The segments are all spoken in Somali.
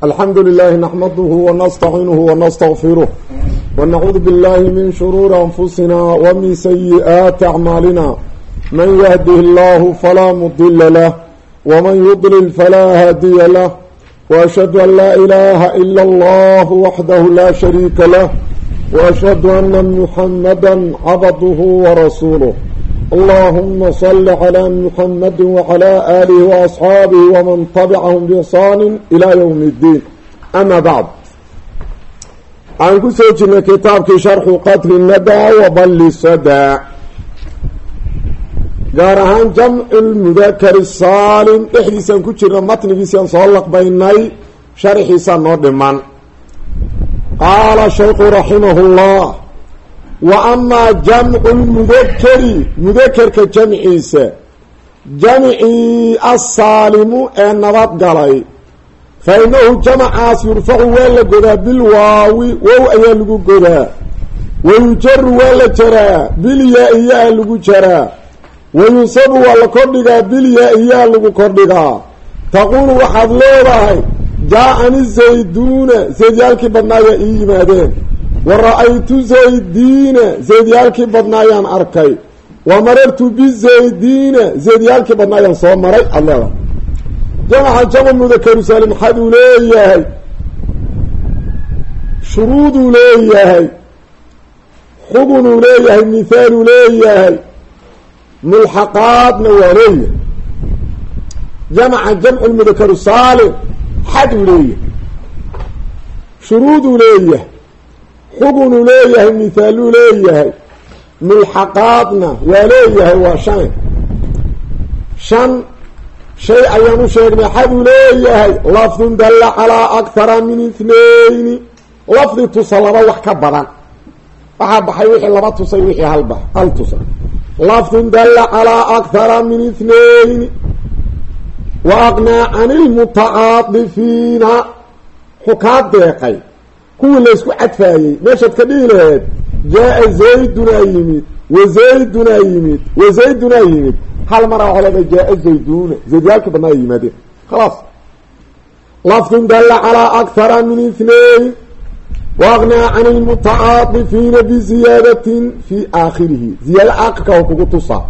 alxamdu lilaahi naxmaduhu wanastaciinuhu wanastaqfiruh wanacuudu biاllaahi min shuruuri anfusina wamin sayi'aati acmaalina man yahdihi اllahu falaa mudila lah wman yudlil falaa haadiya lah. Waashhadu an laa ilaaha ila allahu waxdahu laa shariika lah waashhadu ana muxamada cabduhu warasuuluh اللهم صل على محمد وعلى آله وأصحابه ومن تبعهم بإحسان إلى يوم الدين أما بعد عن كسوجنا كتابك شرح قدر الندى وضل السدى قارهان جمع المذكر الصالم إحديثا كتير متنقيسا صلق بيني wa amaa jamcu lmudakeri mudakerka jamciisa jamcii assaalimu ee nabadgalay fa inahu jamacaas yurfacu waa la godaa bilwaawi wow ayaa lagu godaa wayujaru waa la jaraa bilyaa-i yaa lagu jaraa wayunsabu waa la kordhigaa bilyaa-i yaa lagu kordhigaa. Taquulu waxaad leedahay jaa-ani zayduuna zaydyaalkii badnaayaa ii yimaadeen wa ra'aytu zaydiina zaydyaalkii badnaayaan arkay. Wa marartu bizaydiina zaydyaalkii badnaayaan soo maray aada leedahay jamaca jama mudakaru saalim maxaaduu leeyahay? Shuruuduu leeyahay. Xugunuu leeyahay mithaaluu leeyahay. Mulxaqaadna waa leeyahay. Jamaca jamcu lmudakaru saalim xaduu leeyahay. Shuruuduu leeyahay xugunuu leeyahay mithaaluu leeyahay. Mulxaqaadna waa leeyahay waa shan. Shan shay ayaan u sheegnay xaduu leeyahay lafdun dalla calaa akhara min ithnayni lafdi tusa laba wax ka badan. Waxaa baxay wixii laba tusay wixii halba hal tusa. Lafdun dalla calaa akhara min ithnayni wa aqnaa can ilmutacaadifiina xukaa deeqay kuwii laysku cadfaayey. Meeshaad ka dhihi laheed jaa-a zaydunaa yimid wa zaydunaa yimid wa zaydunaa yimid. Hal maraa waxaa leedahay jaa-a zayduna. Zaydyaalkii badnaa ay yimaadeen. Khalaas lafdun dalla calaa akhara min itnayn wa aqnaa can ilmutacaadifiina biziyaadatin fii aakhirihi. Ziyaado aakhirka oo kugu tusaa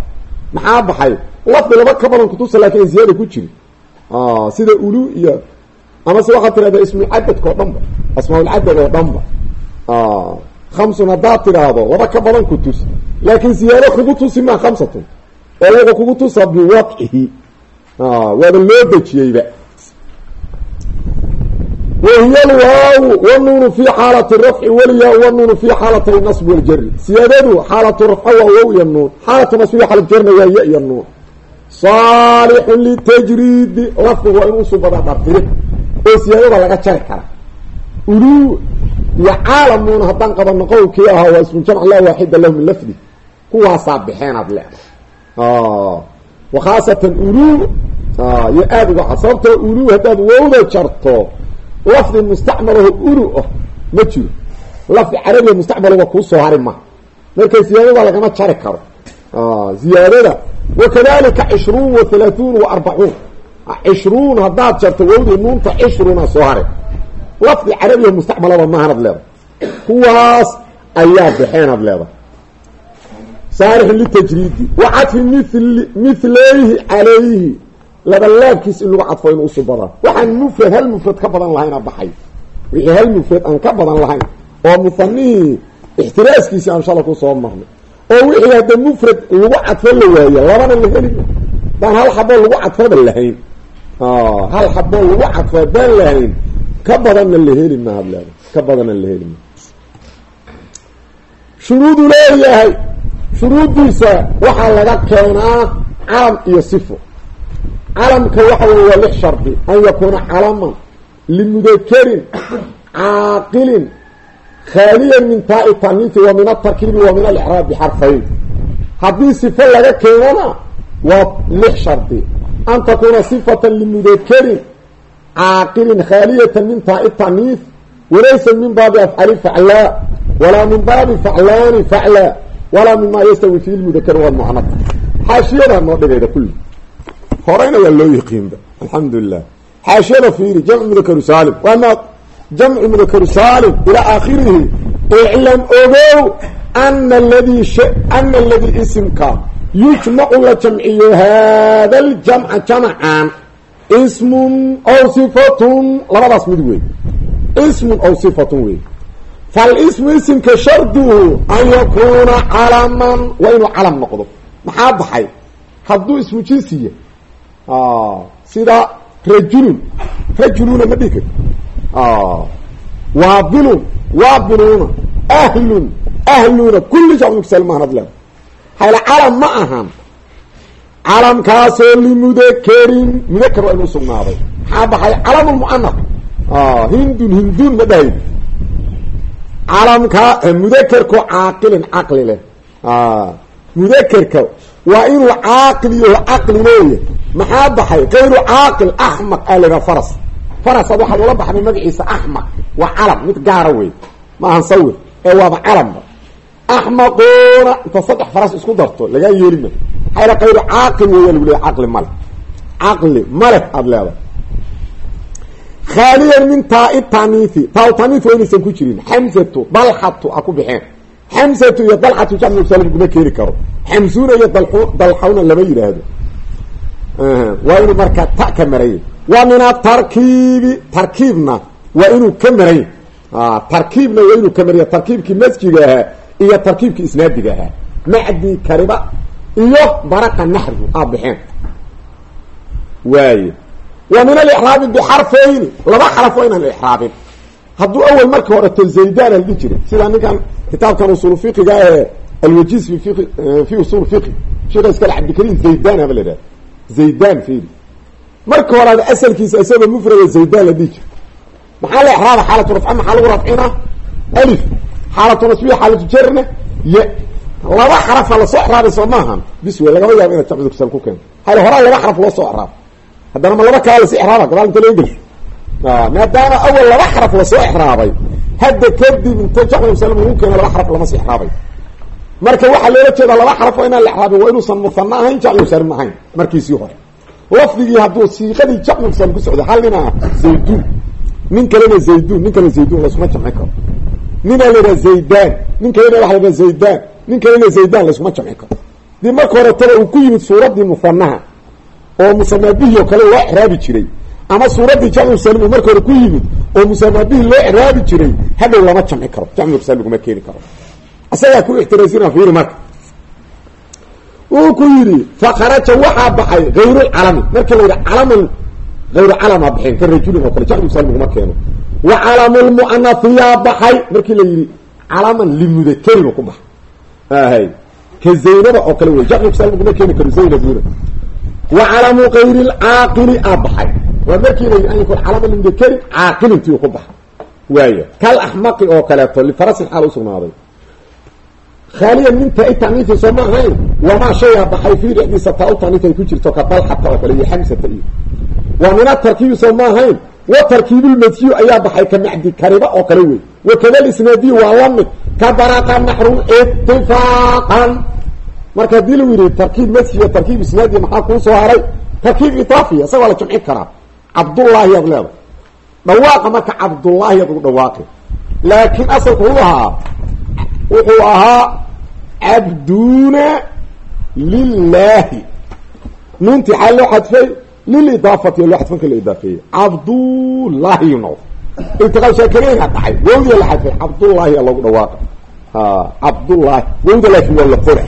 maxaa baxay? Lafdi laba ka badan kutusa laakiin ay ziyaada ku jiri. Sida ulu ama se waxaad tirahdaa ismulcadadka oo dhan ba asmaaulcadad oo dhan ba khamsun haddaad tidhaahdo laba ka badan ku tus laakiin ziyaado kugu tusi maa khamsatun. Oo waga kugu tusa biwadcihi waaba loo dejiyeyba. Wahiya alwaawu wanuunu fi xaalati rafci waliyaa wanuunu fi xaalatay nasb waljari siyaadadu xaalatu rafca waa wow iyo nuun. Xaalatu nasbiga xaalatujarna waa ya iyo nuun. Saalixun litajriidi lafdigu oo siyaadada laga jari kara. Uluu iyo caalamuuna haddaan qabano qowlkii ahaa waa ismu jamc laa waaxida min lafdi. Kuwaasaa baxeenaad leedahay. Wa khaasatan uluu iyo aada uga cad. Sababtoo uluu haddaad wowda jarto lafdi mustacmalaho ulu ah ma jiro. Lafdi carabiga mustacmalaba kuu soo hari ma. Marka siyaadada lagama jari karo. Ziyaadada wakadalika cishruun wa halaaثuun wa arbacuun cishruun haddaad jarto wowdii nuunta cishruna soo hare lafdi carabiga mustacmalaba mahanad leedahay kuwaas ayaa baxeenad leedahay saarixun litajriidi wa cadfi mil milayhi calayhi labalaabkiis in lagu cadfo in usubadaa waxaan mufrad hal mufrad ka badan lahayna baxay wixii hal mufrad aan ka badan lahayn oo musanihii ixtiraaskiisii aan shala ku soo marnay oo wixii hadda mufrad lagu cadfo la waayo labana la heli daan hal xaboo lagu cadfoba lahayn hal xaboo lagu cadfo haddaan lahayn ka badanna la heli ma hadleeda ka badanna la heli ma shuruudu leeyahay shuruuddiisa waxaa laga keenaa calam iyo sifo calamka waxa wey waa lix shardi an yakuuna calaman limudakerin caaqilin khaaliyan min taai taniifi wa min atarkiibi wa min alicraab bixarfayn haddii sifo laga keenana waa lix shardi an takuuna sifatan limudakerin caaqilin khaaliyatan min taai taniif walaysa min baabi afcali faclaa walaa min baabi faclaani faclaa walaa mima yastawi fi lmudakar walmucanab xaashiyada noo dhigayda kulli horeyna waa loo yiqiinba alxamdu lilah xaashiyada fiiri jamcu mudakaru saalim waama jamcu mudakaru saalim ilaa aakhirihi iclam ogow ana ladii ana aladii isimka yujmacu la jamciyo haada aljamca jamacan ismun aw sifatun labadaas mid wey ismun aw sifatun wey falismu isimka sharduhu an yakuuna calaman waa inuu calam noqdo maxaa baxay hadduu ismu jinsiya sida rajulun rajuluna ma dhihi karti waabilun waabiluuna ahlun ahluna kulli jamcusal mahanad le hayla calam ma ahan calamkaasoo limudakerin mudakar waa inuu sugnaaday maxaa baxay calamulmuanaf hindun hindun ma dhahayd calamka mudakerku caaqilin caqli leh mudakerka waa inuu caaqil iyo caqli leeya maxaa baxay kayru caaqil axmaq aa lahaa faras farasaad waxaad ula baxday magaciisa axmaq waa calam mid gaara wey ma ahan sawir ee waaba calamba axmaquuna inta saddex faras isku darto lagaa yeelima hayla kayru caaqil weeya lagu leeya caqli male caqli maleh aada leedahay khaaliyan min taai taniifi taa taniif waa inaysan ku jirin xamsatu dalxatu a ku baxeen xamsatu iyo dalxatu jamcusal laguma keeni karo xamsuuna iyo dalxawna lama yidhaahdo waa inuu markaa ta ka maraya wa min atarkiibi tarkiibna waa inuu ka maraya tarkiibna waa inuu ka maraya tarkiibkii masjiga ahaa iyo tarkiibkii isnaadiga ahaa macdi kariba iyo baraka naxrigu aa baxeen waaye wa min alixraabi bixarfayni laba xaraf waa inaan ixraabin hadduu awel marka horeto zaydan aldhi jiray sida ninkan kitaabkan usul fiqiga ee alwajiz fi fiqi fi usul fiqi sheekha iskale cabdikariim zaydan aba la idhaha zaydan fiiri marka horeada asalkiisa isagoo mufrada zaydan la dhihi jira maxaa la ixraaba xaalatu rafca maxaa lagu rafcina? Alif xaalatu nasbiya xaalatu jarna ya laba xarafa la soo ixraabay soo maahan. Bis wey lagama yaabo inaad jamcida kusal ku keento hale horaa laba xaraf loo soo ixraab haddana ma laba kala lasi ixraaba gadaal inta loo gesho maadaama awal laba xaraf la soo ixraabay hadda kadib inta jamcu salam lagu keeno laba xaraf lama si ixraabay. Marka waxaa loola jeedaa laba xaraf oo inaan la ixraabin waa inuusan muhana ahayn jamcu salim ahayn markiisii hore. Lafdigii hadduu siiqadii jamcu salim ku socday hal nin ah zaydun nin kalena zaydun nin kalena zaydun laysuma jamci karo ninaa la yidhaha zaydan nin kalena waxa la yidhaha zaydan nin kalena zaydan laysuma jamci karo. Dii marka hore taba uu ku yimid suuraddii muhanaha oo musamaabihi oo kale loo exraabi jiray ama suuraddii jamcu salim uu marka hore ku yimid oo musamaabihi loo exraabi jiray hadhow lama jamci karo jamcu salim laguma keeni karo. Isagaa ku ixtiraasina fiiri marka. Wuu ku yidhi fakharaja waxaa baxay hayrulcalami markii la yidhi calaman hayru calamaa baxeen ka rajulin keeno wa calamulmu'anafiyaa baxay. Markii la yidhi calaman limudakerin oo ku baxay. Hay ka zaynaba oo kale wey. Jamcu salim laguma keeni karo zaynabuna wa calamu kayri lcaaqili aa baxay. Waa markii la yidhi an yakun calama limudakerin caaqilintii ku baxay. Waaya kal axmaqi oo kaleeto lifarasin xaal usugnaaday khaaliyan min taa taniifi soo ma ahayn. Wamaa shayaa baxay fii dhexdiisa taa u taniif ay ku jirto ka dalxata oo kale iyo xamsata iyo. Wa min atarkiibi soo ma ahayn wa tarkiibulmadsiyu ayaa baxay ka macdi kariba oo kale wey wa kada lisnaadiyu waa la mid. Ka baraqa naxru itifaaqan marka haddii lagu yidhi tarkiib madsi iyo tarkiib isnaadi maxaa kuu soo haray? Tarkiib idaafiya isagoo la jamci karaa. Cabdullaahi ad leeda dhawaaqa marka cabdullaahi ad ugu dhawaaqi laakiin asalku wuxuu ahaa wuxuu ahaa cabduuna lilaahi nuuntii xaa loo xadfay lilidaafati loo xadfanka la idaafeeyey cabdullaahi no iltiqaa shaakireyna dhacay wawdiya la xadfay cabdullaahi a loogu dhawaaqa cabdullaahi wawda laakiin waa la qora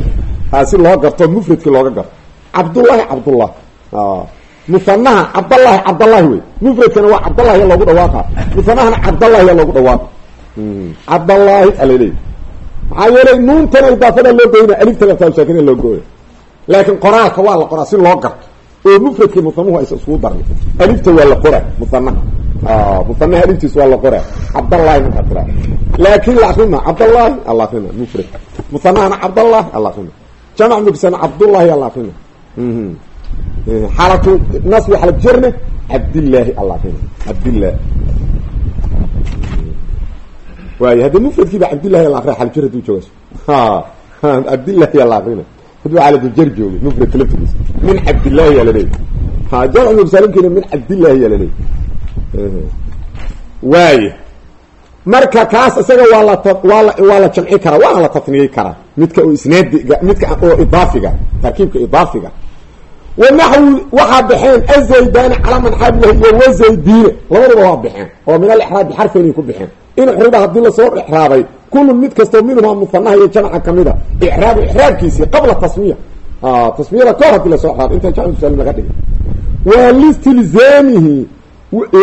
si loo garto mufradki looga garto cabdullaahi cabdullah musanaha cabdallaahi cabdallaahi wey mufradkana waa cabdallahi ya loogu dhawaaqa musanahana cabdallahi ya loogu dhawaaqa cabdallaahi alaleey maxaa yeelay nuuntana idaafada loo goyna alifta laftasaakina loo gooya laakiin qoraalka waa la qoraa si loo garto oo mufradkii musanuhu aysa iskugu darnay alifta waa la qora musanaha musanaha aliftiis waa la qoraa cabdallahi markaa tiraa laakin la akrina cabdallahi alla akrina mufrad. Musanahana cabdallahi alla akrina jamc mugsana cabdullahi alla akrina xaalatu nasbi xalab jarne cabdillaahi alla akrina cabdillahi waay haddi mufradkiiba cabdillahi alla akriya xalab jar haduu joogas cabdillahi xaalatu jar joogay mufradka laftigiisa min cabdillahi aa laleeya ha jamcu mursalimkiina min cabdillahi yaa waaya marka kaas isaga waa la waa waa la jamci karaa waana la tatniyey karaa. Midka oo isnaadiga midka oo idaafiga tarkiibka idaafiga. Wanaxwi waxaa baxeen azaydani calaa man xaabilah iyo wazaydiine labaduba waa baxeen. Oo min alexraabi xarfeynay ku baxeen. In uxriba haddii la soo ixraabay kullun mid kastoo minhumaa musanaha iyo jamca kamida icraabu ixraabkiisii qabla tasmiya tasmiyada kahor haddii la soo ixraabay intaan jamcu salim laga dhigay waa listilzaamihi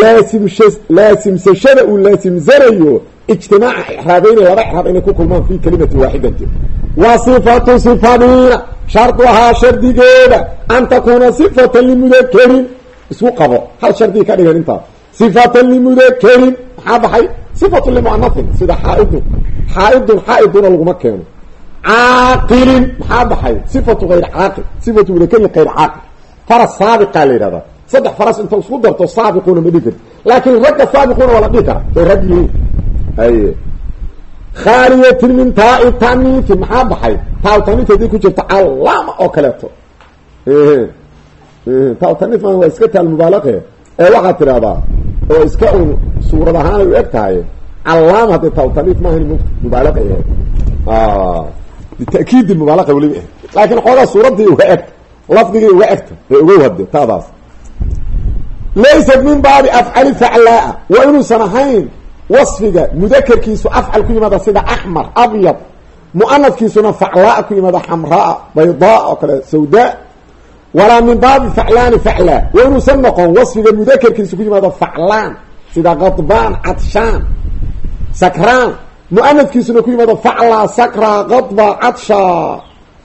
laasimsha laasimsashada uu laasimsanayo ijtimaaca ixraabayni laba ixraab inay ku kulmaan fi kalimati waaxidati wa sifatu sifadiina sharduhaa shardigeeda an takuuna sifatan limudakerin isku qabo hal shardiga ka dhigan intaas sifatan limudakerin maxaa baxay sifatu limuanatin sida xaaidun xaaidun xaaiduna laguma keeno caaqilin maxaa baxay sifatu hayr caaqil sifatu mudakerin hayr caaqil faras saabiqaa la yidhahdaa saddex faras inta isku darto saabiquuna ma dhihi karti laakiin ragga saabiquuna waa la dhihi karaa say rag yihiin haye khaaliyatin min taai taniifi maxaa baxay taa taniif haddii ku jirta callaama oo kaleeto taa taniif ma waa iska taal mubaalaqe ee waxaad oo iska un suurad ahaan ay u eg tahay callaama hadday taa taniif maahan mubaalaqa yahay bita'kiidi mubaalaqa weliba eh laakiin xoogaa suuraddii uga egta lafdigii uga egta ee ugow hadde taadaas. Laysat min baabi afcali faclaa waa inuusan ahayn wasfiga mudakerkiisu afcal ku yimaada sida axmar abyad muanadkiisuna faclaa ku yimaada xamraa baydaa oo kale sawdaa walaa min baabi faclaani faclaa waa inuusan noqon wasfiga mudakerkiisu ku yimaado faclaan sida qadbaan cadshaan sakraan. Muanadkiisuna ku yimaado faclaa sakraa qadba cadsha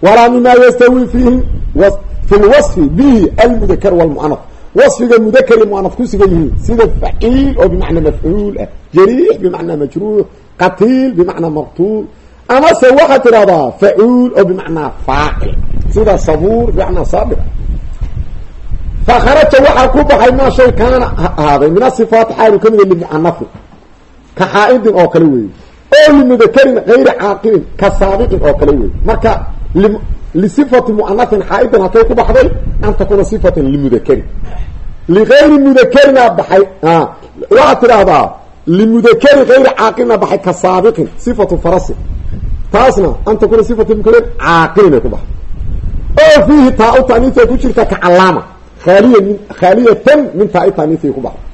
walaa mima yastawi fiihi fi lwasfi bihi almudakar wlmuanad wasfiga mudakr iyo muanaf ku sugan yihiin sida faciil oo bimacnaa mafcuul ah. Jariix bimacnaa majruux. Qatiil bimacnaa maqtuul amase waxaad tidhahdaa facuul oo bimacnaa faacil sida sabuur bimacnaa saabir fakharaja waxaa ku baxay maa shay kaana ahaaday min asifaati xaalu ka limucanafin ka xaaidin oo kale weeye. Oo limudakarin gayri caaqilin ka saabiqin oo kale weeye. Marka lisifati muanatin xaaidin halkay ku baxday an takuuna sifatan limudakarin ligayri mudakerina baxay waxaad tidhaahdaa limudakeri gayri caaqilina baxay ka saabiqin sifatu farasin. Taasna an takuuna sifatu mudakarin caaqilin ay ku baxday oo fiihi taa-u ku jirta ka callaama. Aaliya min khaaliyatan min taa-i taaniifay ku baxday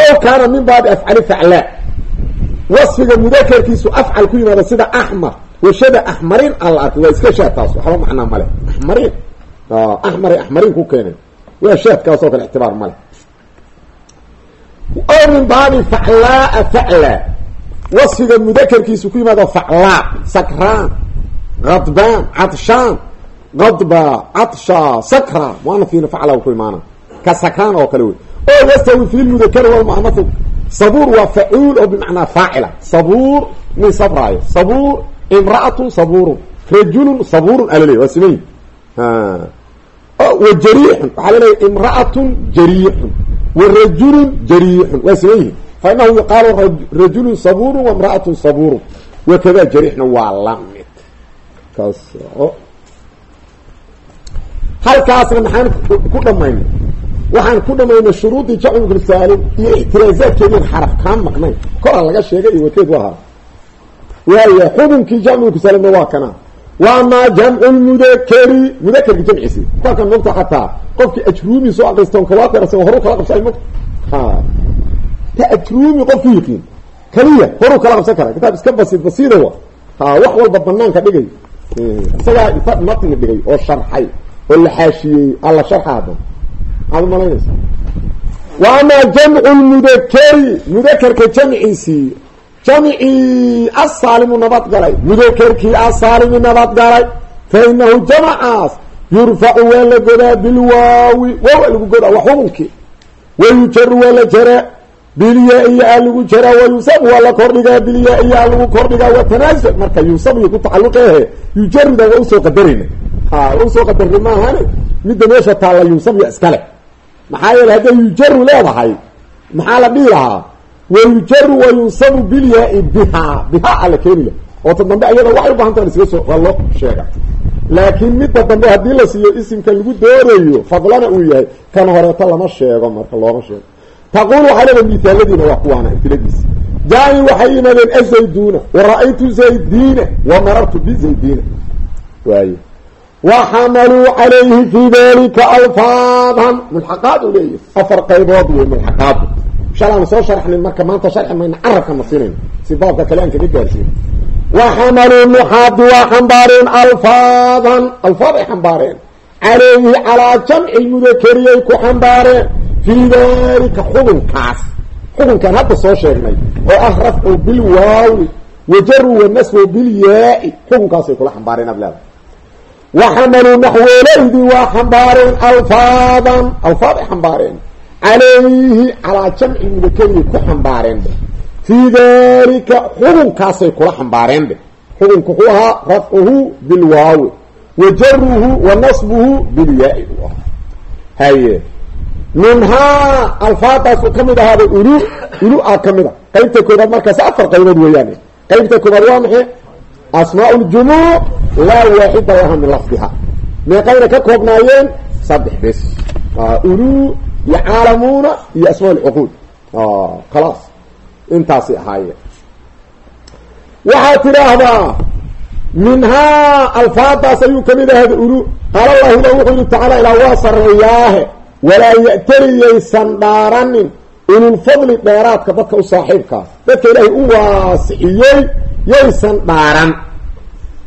ow kaana min baabi afcali faclaa wasfiga mudakerkiisu afcal ku yimaado sida axmar washada axmarin alla arkay. Waa iska shaad taas. Waxba macnaa male axmarin axmaray axmarin ku keenay. Waa shaadkaas oo kale ictibaar male o min baabi faclaaa facla. Wasfiga mudakerkiisu ku yimaado faclaa sakraan kadbaan cadshaan kadba cadsha sakra muanafiina facla ku imaana ka sakraan oo kale wey oo yastawi fi lmudakari walmuanau sabuur waa facuul oo bimacnaa faacila sabuur nin sabraayo sabuur imraatun sabuurun rajulun sabuurun alale waa simayi wa jariixun waxaa imraatun jariixun wa rajulun jariixun waa siman fa inahu yuqaalu rajulun sabuurun wa imraatun sabuurun wakada jariixna waa la mid halkaasna maxaan ku dhamaynay waxaan ku dhamaynay shuruudii jamcu mursaalin iyo ixtiraazaadkeediin xaraf kaan maqnayn. Koraa laga sheegay iyo wakeed waa hara waaya xukunkii jamcu mursaalinna waa kana. Wamaa jamcu lmudakeri mudakerka jamciisi kolkan mogta xataa qofkii ajruumi soo akristoon kawaaqirasa horu kala qabsay mot ha. Ta ajruumi qofku yiqiin. Kaliya horuu kala qabsan kara kitaab iska basiid basiida wa ha wax walba banaanka dhigay. Isagaa inta matni dhigay oo sharxay oo la xaashiyey alla sharxa haddan maxaad umalaynaysa wamaa jamcu lmudakeri mudakerka jamciisii jamcii asaalimu nabad galay. Mudakerkii asaalimi nabad galay. Fa inahu jamcaas yurfacu waa la godaa bilwaawi waaw lagu godaa waa xubunkii wayujaru waa la jaraa bilyaa iyo a lagu jaraa. Wayusab waa la kordhigaa bilyaa iyo a lagu kordhigaa watanaasul marka yusab iyo ku tacaluqehe yujarida waa u soo qadarayna u soo qadarna maahane midda meesha taalla yusab ya iskale. Maxaa yeele hadday yujaru leedahay maxaa la dhihi lahaa? Wayujaru wayunsabu bilyaai bihaa bihaa ala keeni oo ta dambe ayada waxay ubahanta iskaga soo waa sheega. Laakiin midda dambe haddii la siiyo isimka lagu doonayo fadlana uu yahay kan horeeto lama sheego marka looma sheego. Taquul waxay leeda mithaaladiina waa kuwaana amfiladiisa jaa-i waxay yimaadeen azayduuna wa ra'aytu zaydiina wa marartu bizaydiina waaye wa xamaluu calayhi fii dalika alfaadan mulxaqaad u leeyahy afar qaybood wey mulxaqaadu shalaan soo sharxnin marka maanta sharxi mayna carabka ma sinayno si baabka kale aan kaga gaarsiin wa xamaluu nuxaadi waa xambaareen alfaadan alfaad ay xambaareen calayhi calaa jamci mudakeriyay ku xambaareen fii dalika xukunkaas xukunkaan hadda soo sheegnay oo ah rafcu bilwaawi wajaru wanasbu bilyaa-i xukunkaasay kula xambaareen ad leedahay wa xamaluu naxweelaydii waa xambaareen alfaadan alfaad ay xambaareen calayhi calaa jamci mudakeriyay ku xambaareenbe fii dalika xukunkaasay kula xambaareenbe xukunka wuxuu ahaa rafcuhu bilwaawi wa jaruhu wa nasbuhu bilyaa-i u ahaa haye minhaa alfaadaasuu ka mid ahaada ulu ulu a ka mid a qeybta koobaad markaas afar qaybood weeyaan qeybta koobaad waa maxay asmaa ljumuuc laa waaxida laha min lafdiha. Meeqayna ka koobnaayeen saddex bes. Ulu iyo caalamuuna iyo asmaa lcuquud khalaas. Intaasay ahaayeen waxaad tidhaahdaa minhaa alfaadaas ayuu ka mid ahada ulu. Qaala allahu ila wuxuu yihi tacaala ilaa waa sareeyaahe walaa ya'tariyaysan dhaaranin ululfadli dheeraadka dadka u saaxiibkaas. Dadka ilaahay u waasiciyey yaysan dhaaran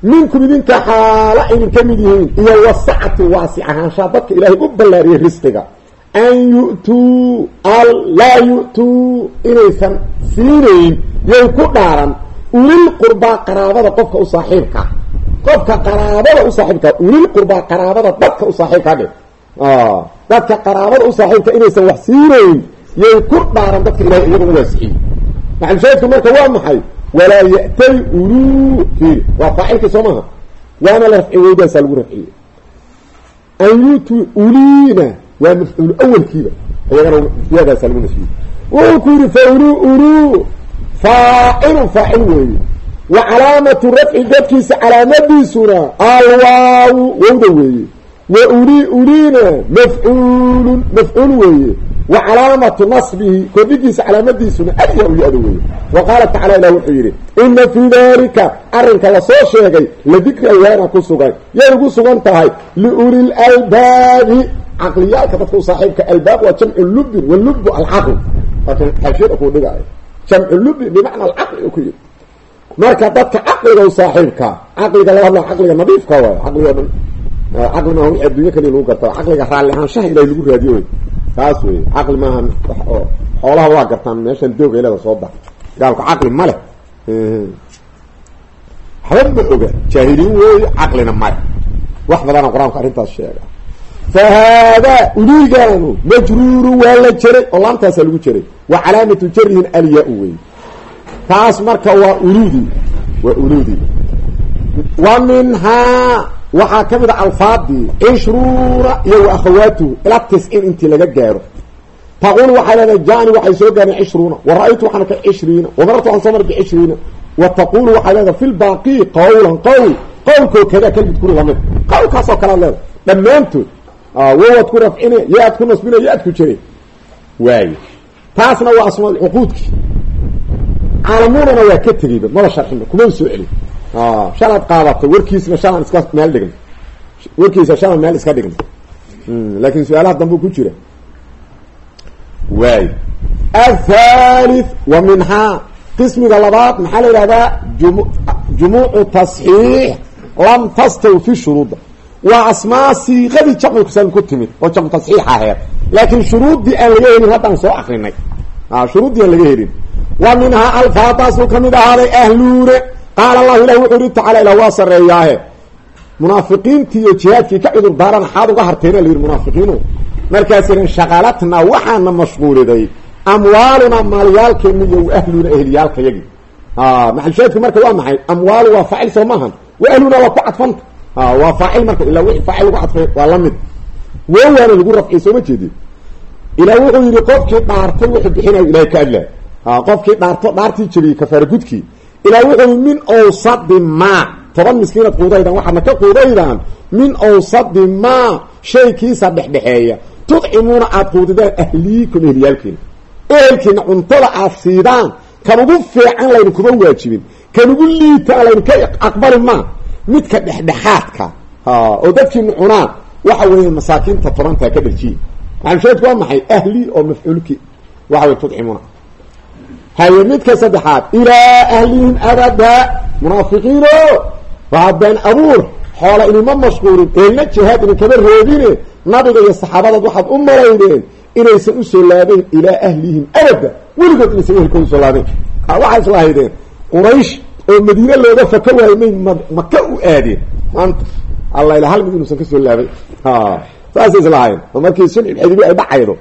minkum idinka xaala idinka mid yihiin iyo wasacati waasic ahaanshaa dadka ilaahay u ballaariyey risqiga an yu'tuu laa yu'tuu inaysan siinayn yay ku dhaaran ulil qurbaa qaraabada qofka u saaxiibkaa qofka qaraabada u saaxiibkaa ulil qurbaa qaraabada dadka u saaxiibkaa dhe dadka qaraabada u saaxiibka inaysan wax siinayn yay ku dhaaran dadka ilahay iyaga u waasiciyey maxalshaedku marka waa maxay walaa ya'tay uluu fiiri waa faacilkii soo maaha waana la rafci weydaasaa lagu rafciyey an yutu uliina waa mafcuul awelkiiba iyagana yadaasaa lagu nasbiyey wuxuu ku yidhi fa uluu uluu faacilun faacil weeye wa calaamatu rafci dadkiisa calaamadiisuna alwaawu wowda weeye wa uli uliina mafcuulun mafcuul weeye wa calaamatu nasbihi kordhigiisa calaamadiisuna alya uya-da weeye wa qaala tacala ilah wuxuu yidhi ina fii dalika arrinka la soo sheegay ladikri ayaana ku sugan. Yay ugu sugan tahay liuli lalbaabi caqliyaalka dadka u saaxiibka albaab waa jamcu lubin walubu alcaql laakiin kuu dhigaayo jamcu lubi bimacna alcaqli ku yidhi. Marka dadka caqliga u saaxiibka caqliga laga hadla caqliga nadiifka waay caqligo dhan caqli maaha wixii adduunyo kaliya lagu caqliga raadiyo taas wey caqli maaha oo xoolaha waa gartaan meeshan dooga ilada soo bax gaalku caqli ma leh. Waxba ma oga jaahiliin weeye caqlina male wax badana qur'aanku arrintaas sheega fa haadaa uliigaanu majruuru waa la jeray oo laantaasaa lagu jeray wa calaamatu jarihin alyaa-u wey taas marka waa uludii waa uludii wa minhaa waxaa ka mid a alfaadii cishruuna iyo wa akhawaatuhu ilaa tisciin intii laga gaaro. Taquul waxay leedahay jani waxay soo gaareen cishruuna wa ra'aytu waxaan ka cishriina wamarartu waxaan soo maray bicishriina wa taqulu waxay leedahay fi lbaaqii qawlan qowl qowlkoo kadaa kalmidkuri la mid. Qowlkaasoo kalead leedahay dhammaantood wawaad ku rafcine yaad ku nasbine yaad ku jire. Waaye taasna waa asmaal caalamuunana waa ka tegeyba maba sharxinba kumaba soo celin shalaad qaadatay warkiisna shalaan iska meel dhigna warkiisa shalaan meel iska dhigna laakin su'aalaha dambe ku jira. Waay. Athalith wa minhaa qismiga labaad maxaa la yidhahdaa jum jumuucu tasxiix. Lam tastawfi shuruuda waa asmaa siiqadii jamcu kusan ku timid oo jamcu tasxiix aheed laakiin shuruuddii aan laga helin haddaan soo akrinay. Shuruuddii aan laga helin. Wa minhaa alfaadaasuu ka ahaaday ahluune qaala allahu ilah wuxuu yihi tacala ilah waa sareeyaahe munaafiqiintii iyo jihaadkii ka cudur daaran xaad uga harteena la yidhi munaafiqiinu markaas yihiin shaqalatnaa waxaana mashquuliday amwaalunaa maalyaalkeena iyo waahluna ehliyaalkayagii maxalshaadku marka waa maxay amwaalu waa faacil soo maahan waahluna waa ku cadfanta waa faacil marka ilaa wixii faacil lagu cadfay waa la mid wowaana lagu rafciyay sooma jeedin ilaa wuxuu yihi qofkii dhaartay wuxuu bixinayo ilahay ka adlaa qofkii ilaa wuxuu min awsadi ma. Toban miskiinad quudaydaan waxaadna ka quudaydaan min awsadi maa shaykiisa dhexdhexeeya. Tudcimuuna aad quudidaan ahliikum ehliyaalkiina ehelkiina cuntada aad siidaan. Kan ugu fiican laynu kuma waajibin. Kan ugu liitaan laynu ka aqbali maa midka dhexdhexaadka oo dadkiinu cunaan waxa weeye masaakiinta tobantaa ka dharjiye maxalusheedku waa maxay? Ahli oo mafcuulki waxa wey tudcimuuna haye midka saddexaad ilaa ahlihim abada munaafiqiino waa abuur xoola inima mashquulin eelna jihaad inin kama reebine nabiga iyo saxaabadaad waxaad u malaydeen inaysan u soo laabeyn ilaa ahlihim abada weligood inaysan ehelkooda u soo laabeyn waxaa islahaydeen quraysh oo madiine looga faka waayo may maka u aadeen maanta alla ila hal mid inuusan ka soo laabay saasay islahaayeen oo markii sulxul xadibi ay dhacaydo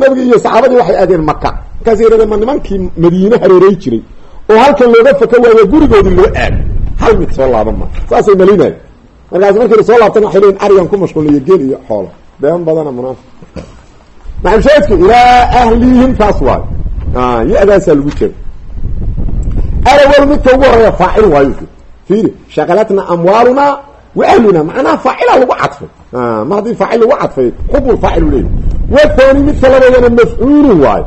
nabiga iyo saxaabadii waxay aadeen maka markaas yidhahdeen ma nimankii madiine hareerey jiray oo halkan looga faka waayo gurigoodii loo aado. Hal mid soo laaban ma. Saasay malinayo markaas markii la soo laabtan waxay leeyiin arigan ku mashquulnayo geel iyo xoolo. Been badana munaafiq. Maxamsheedku ilaa ahlihim taas waayo ya-daasaa lagu jira alawal midka ugu horreeya faacil waayo fiiri shaqalatna amwaaluna wa ahluna macnaha faacila lagu cadfay. Ma haddii faacil lagu cadfay xukmu faacil leeyahy wathani midka labaadana mafcuulu waayo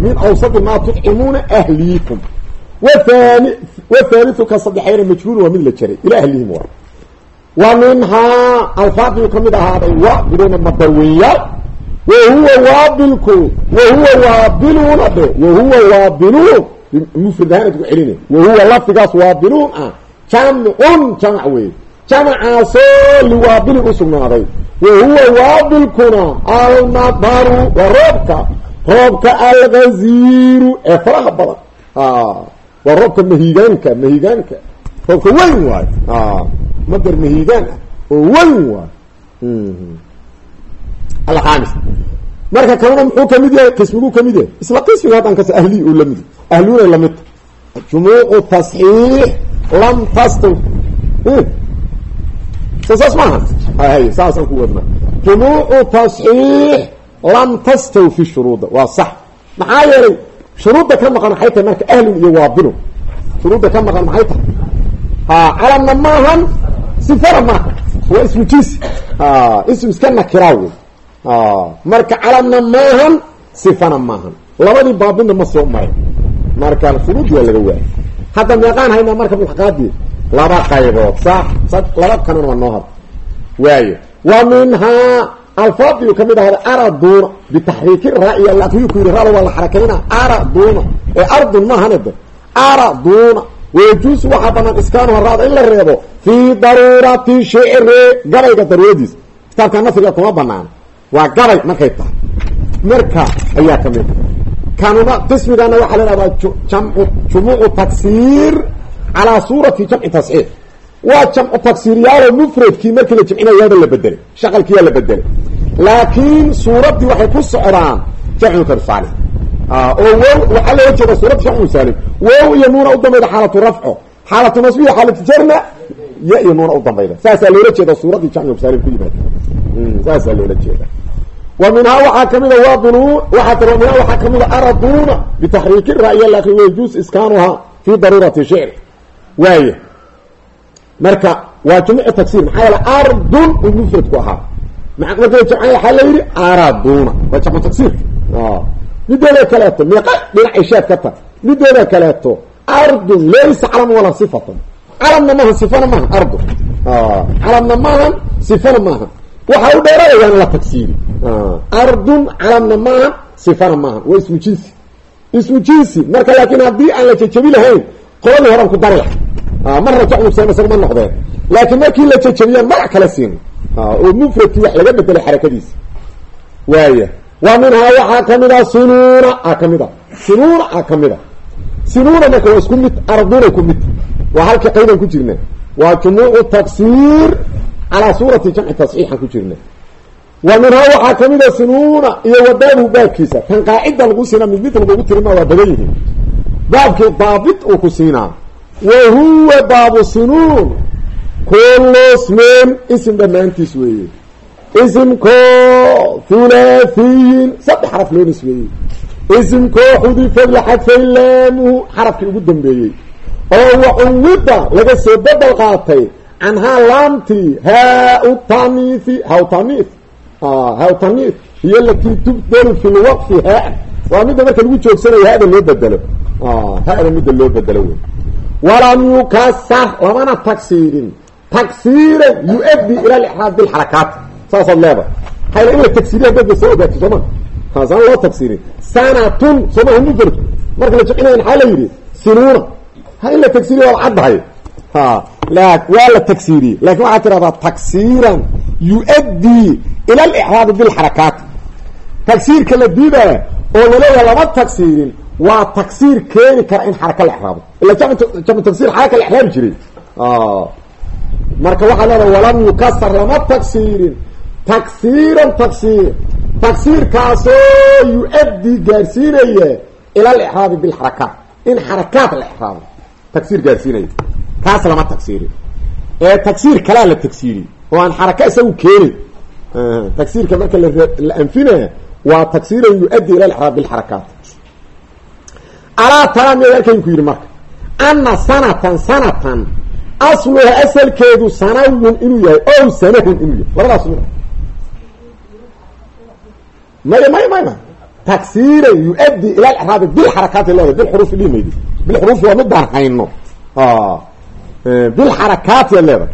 min awsati maa tudcimuuna ahliikum wathani wathaliu ka saddexeena majhuul waa mid la jaray ilaa ahlihim waay wa minhaa alfaadiyu ka mid ahaaday waabiluna madarweyaal wa huwa waabilku wa huwa waabiluuna dhe wa huwa waabiluun mufrad ahaan ad ku celina wa huwa lafdigaas waabiluun ah jamcun jamc wey jamcaasoo liwaabilin u sugnaaday. Wa huwa waabilkuna almadaru waa roobka. Roobka algaziiru ee faraha badan. Waa roobka mahigaanka mahigaanka roobka weyn waayo madar mahigaan ah? Oo weyn waayo alkhamis marka kanuna muxuu ka mid yahay? Qismiguu ka mid yahay. Isla qismiga haddaan kas ahliy uu la mid ahluna lamidta jumuucu tasxiix lam tastaw so saas maaha. Hay saasaan ku wadna jumuucu tasxiix lam tastawfi shuruuda waa sax. Maxaa yeelay shuruudda ka maqan maxay tahay marka ahlun iyo waabinu? Shuruudda ka maqan maxay tahay? Ha calamna maahan sifana maaha. Waa ismu jinsi ism iska nakiraa wey marka calamna maahan sifana maahan. Labadii baabinna ma soo maray. Marka shuruud waa laga waayay. Hadda meeqaan haynaa marka laba qaybood. Sa laba kanana waa noo had waayo. Wa minhaa alfaadiyu ka mid ahada araduuna bitaxriiki ra'iya laakriyu ku yidhi rada waa la xarakayna araduuna ee ardun maahanede araduuna wayajuusu waxaa banaan iskaanuha raada in la reebo fii daruurati shicri gabayga daruuradiisa kitaabka nasriga kuma banaana waa gabay markay tahay. Marka ayaa ka mid kanuna qismigana waxaa la dhahdaa jamcu jumuucu taksiir calaa suurati jamci tasxiix waa jamcu taksiiryaalo mufradkii markii la jamcinaya waaba la bedelay shaqalkiyaa la bedelay laakiin suuraddii waxay ku socdaan jamcu karsaalix oo wow waxaa looga jeeda suuradda jamcu saalim wow iyo nuuna u dambayda xaalatu rafco. Xaalatu nasbiya xaalatu jarna ya iyo nuuna u dambayda. Saasaa loola jeeda suuraddii jamcu saalim ku yimaada. Saasaa loola jeeda wa minhaa waxaa kamida waabinu waaa kal minhaa waxaa kamida araduuna bitaxriiki ra'iya laakiin wayajuus iskaanuha fi daruurati shicr waaya marka waa jumucu tagsiir maxaa yeele ardun u mufradku ahaa. Marka la jamcay waxaa la yidhi araduna waa jamcu tagsiirka mideeda kaleeto meeqa dhinacay shaad ka tahay mideeda kaleeto ardun laysa calam walaa sifatan. Calamna maahan sifana maahan ardun calamna maahan sifana maahan waxaa u dheeranayaan in la tagsiiri ardun calamna maahan sifana maahan waa ismu jinsi. Ismu jinsi. Marka laakiin haddii aan la jejabi lahayn qoladii horan ku dari marna jacmusan isaga ma noqdeen laakiin markii la jejabiyaan magac kala siina oo mufradkii wax laga bedelay xarakadiisa. Waaya wa minhaa waxaa kamida sinuuna a ka mid a sinuuna a ka mid a sinuuna marka waa isku mid ardunay ku mid. Waa halkii qaydan ku jirna waa jumuucu taksiir calaa suurati jamci tasxiixan ku jirna wa minhaa waxaa kamida sinuuna iyo wadaabu baabkiisa. Kan qaacida lagu siinaa mid mid lagugu tirima waa badan baabkii daabit uu ku wa huwa baabu sinuun kullu smin isim dhammaantiis weeye. Isimkoo hulaahiyin saddex xaraf loo nisbeeyey isimkoo xudifad la xadfay laamuhu xarafkii ugu dambeeyey. Oo wacuwida laga soo bedel qaatay canhaa laamtii haa taniifi hawtaniif hawtaniif hiyo latii tubdelu fi lwaqfi haa. Waa midda marka lagu joogsanayo hada loo bedelo. Hada midda loo bedelo wey walam yukasar lamana tagsiirin. Tagsiiran yu-addi ila lixraab bilxarakaati saasaad leedahay. Hayla in la tagsiiriya dadka soo ogaato sooma saan loo tagsiirin. Sanatun sooma mujarad marka la jecinayo maxaa la yidhi? Sinuuna. Ha in la tagsiiriya waa caddahay. Ha la waa la tagsiiriyey. Lakin waxaad tirahdaa tagsiiran yu-addi ila alixraabi bilxarakaati tagsiirka la diidaya oo laleeyaha lama tagsiirin waa tagsiir keeni kara in xaraka la exraabo ila jamcu tagsiir xaraka la exraabi jiray. Marka waxaa leedahay walam yukasar lama tagsiirin tagsiiran tagsiir tagsiirkaasoo yu-addi gaarsiinaya ila alixraabi bilxarakaat in xarakaat la exraabo tagsiir gaarsiinaya kaas lama tagsiirin ee tagsiir kalaa la tagsiiriy oo aan xaraka isagu keenin. Tagsiirka marka la anfinaya waa tagsiiran yu-addi ila alixraab bilxarakaat alaa tara miyaad halkan ku yidhi marka. Ana sanatan sanatan asluha asalkeedu sanawun inuu yahay ow sanahun inuu yahay. Labadaas mi maya maya maya ma tagsiiran yu-addi ila alixraabi bilxarakaati leedahay bilxuruufi dhihi maydi. Bilxuruufi waa midaan hayno bilxarakaati ad leedahay.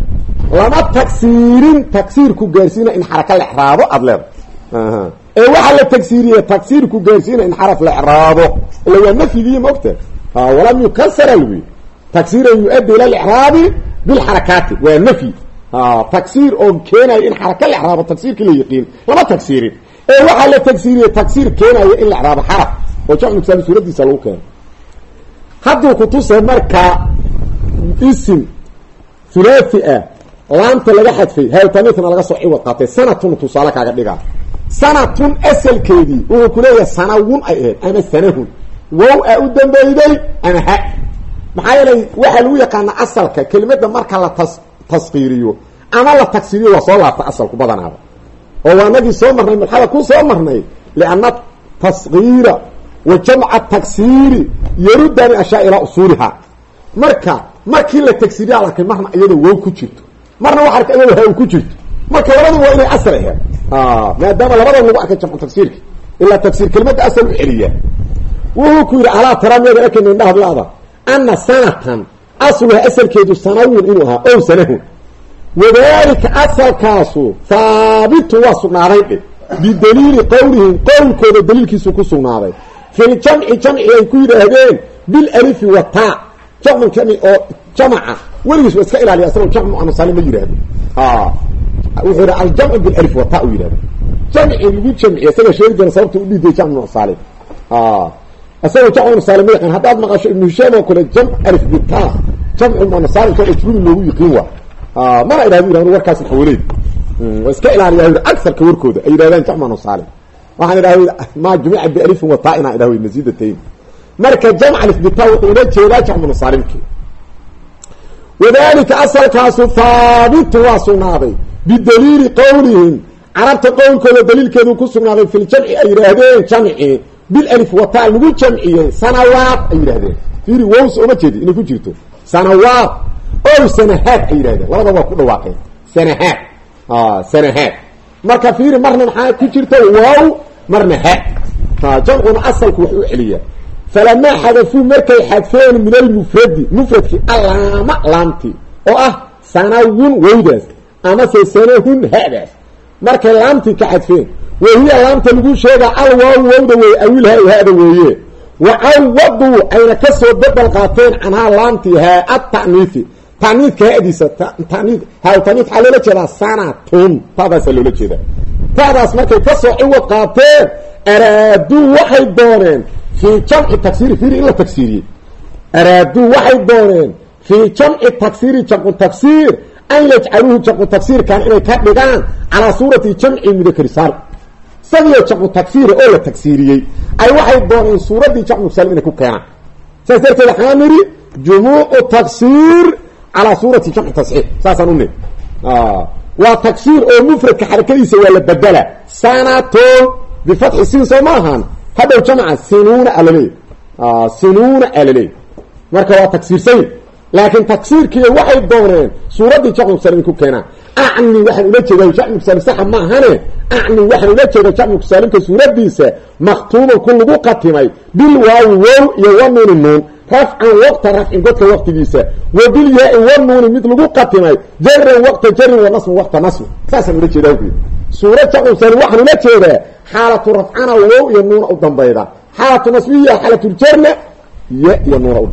Lama tagsiirin tagsiirku gaarsiina in xaraka la exraabo aada leedahay ee waxaa la tagsiiriye tagsiirku gaarsiina in xaraf la exraabo ila waa nafyigiiy maogta walam yukasara lwi tagsiiran yu-addi ila alixraabi bilxarakaati. Waa nafyi. Tagsiir oo keenayo in xaraka la exraabo tagsiirkii la yaqiin. Lama tagsiirin. Ee waxaa la tagsiiriye tagsiir keenayo in la exraabo xaraf. Oo jamcusaali suuradiisa lagu keeno hadduu kutusay markaa isim hulaathi ah laamta laga xadfay haytanitna laga soo ciwad qaatay sanatun tusaale kaaga dhigaa sanatun asalkeedii wuxuu ku leeyahay sanawun ay ahayd ama sanahun wow a u dambeyday ama ha. Maxaa yeelay waxaa lagu yaqaana asalka kelimada marka la tas taskiiriyo ama la tagsiriyo waa soo laabta asalku badanaaba. Oo waanagii soo marnay marxada ku soo marnay lianna taskiira wa jamca taksiiri yarudda min ashyaa ilaa usuuliha. Marka markii la tagsiriya lakay marna iyadoo wow ku jirto. Marna waa arka iyadoo ha ku jirto. Marka labadu waa inay asal aheed maadaama labadan lagu arkay jamcu tagsiirka ilaa tagsiir kelimada asal u celiyaa wuxuu ku yidhi alaa tara miyaada arkayna indhaha la-da ana sanatan asluha asalkeedu sanawun inuu ahaa ow sanahun wadalika asalkaasu haabitun waa sugnaaday dhe bidaliili qowlihim qowlkooda daliilkiisu ku sugnaaday. Filjamci jamci ay ku yidhaahdeen bilalifi wataa jami oo jamaca weligiis waa iska ilaaliya asagoo jamcu muanasali ma yidhaahdo wuxuu yidhi aljamcu bilalif wata u yidhahda jamci lagu jamciye isaga sheegi doona sababta u dhiiday jamcu nusaali isagoo jamcu nusaali ma yaqaan haddaad maqasho ibnu hishaam oo kale jamc alif bita jamcu muanasaali inka ijburi loogu yiqiin waa. Mana idhahdo yidhahdo warkaas naxwaleed waa iska ilaaliya yidhi agsarka warkooda ay yidhahdaan jamcu nusaali waxaan idhahda ma jumica bialifin wata inaan idhahdo masiidatayn marka jamc alif bita wuxuu ila jeedaa jamcu nusaalimki wadalika asalkaasu haabitun waa sugnaaday bidaliili qowlihim carabta qowlkooda daliilkeedu ku sugnaaday fi ljamci ay yidhaahdeen jamci bilalif wata lagu jamciyey sanawaad ay yidhahdeen fiiri wows oma jeedi inay ku jirto sanawaad ow sanahaad ay yidhahdeen labada waa ku dhawaaqeen sanahaad sanahaad marka fiiri marna maxaa ku jirta wow marna ha jamcuna asalku wax u celiyaa falamaa xadafuu markay xadfeen min almufradi mufradkii allaama laamtii oo ah sanawun wowdaas amase sanahun hadaas markay laamtii ka xadfeen wahiya laamta lagu sheegaa alwaaw wowda weeye awil ha hada weeye. Wa cawaduu ayna ka soo bedel qaateen canhaa laamtii haa ataniifi taniidka hadiisa taniid ha taniid waxaa loola jeedaa sanatun taadaasaa loola jeedaa. Taadaas markay ka soo ciwad qaateen araaduu waxay dooneen fii jamci tagsiri fiiri in la tagsiiriyey. Araaduu waxay dooneen fii jamci tagsiri jamcu tagsiir an yajcaluuhu jamcu tagsiirkan inay ka dhigaan calaa suurati jamci mudakari saalim isagiyo jamcu tagsiira oo la tagsiiriyey ay waxay dooneen suuraddii jamcu saalim inay ku keenaan saas darteed waxaa nidhi jumuucu tagsiir calaa suurati jamci tasxiir saasaan u nidhi waa tagsiir oo mufradka xarakadiisa waa la bedela sanaton bifatxi siin soo ma ahaan hadhow jamca sinuuna alaleey sinuuna alaleey marka waa tagsiirsany laakiin taksiirkiiy waxay dooneen suuraddii jacmugsaalim ku keenaan acni waxaan ula jeeda jacmugsaalim saxa ma ahane. Acni waxaan ula jeeda jacmugsaalimka suuraddiisa makhtuuman ku lagu qatimay bil waawi wow iyo wanuuni nuun. Rafcan waqta rafcin godka waqtigiisa. Wa bilyaa-i wanuuni mid lagu qatimay. Jaran waqta jarin wa nasmin waqta nasmi saasaan ula jeedaa ku suurad jacmugsaalim waxaan ula jeedaa xaalatu rafcana wow iyo nuuna u dambayda. Xaalatu nasbiya xaalatuljarna ya iyo nuuna u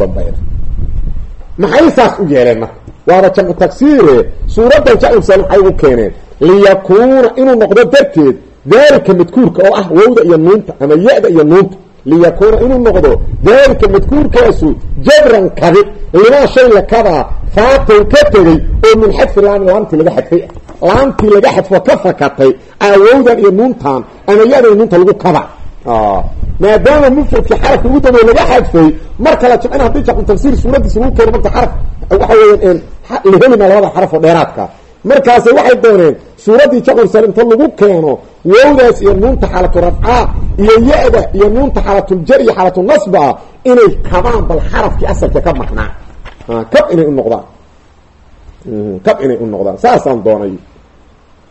maxay saas u yeeleen marka? Waaba jamcu tagsiire suuraddan jacmugsaalim waxay ugu keeneen? Liyakuuna inuu noqdo darteed daalika madkuurka oo ah wowda iyo nuunta ama ya-da iyo nuunta. Liyakuuna inuu noqdo daalika madkuurkaasu jabran kabi limaa shay lakadaa faatow ka tegey oo min xadfi laami laamtii laga xadfay ah laamtii laga xadfo ka fakatay aawowdan iyo nuuntan ama ya-da iyo nuunta lagu kaba maadaama mufradkii xarafka ugu dambeey laga xadfay marka la jimcina haddii jacmu tafsiir suuraddiisa lagu keeno marka xaraf waxa weeyaan lahelima labada xaraf oo dheeraadka markaase waxay dooneen suuraddii jacmul salim ta lagu keeno wowdaas iyo nuunta xaalatu rafca iyo ya-da iyo nuunta xaalatuljar iyo xaalatulnasba inay kabaan bal xarafkii asalka ka maqnaa kab inay u noqdaan kab inay u noqdaan saasaan doonay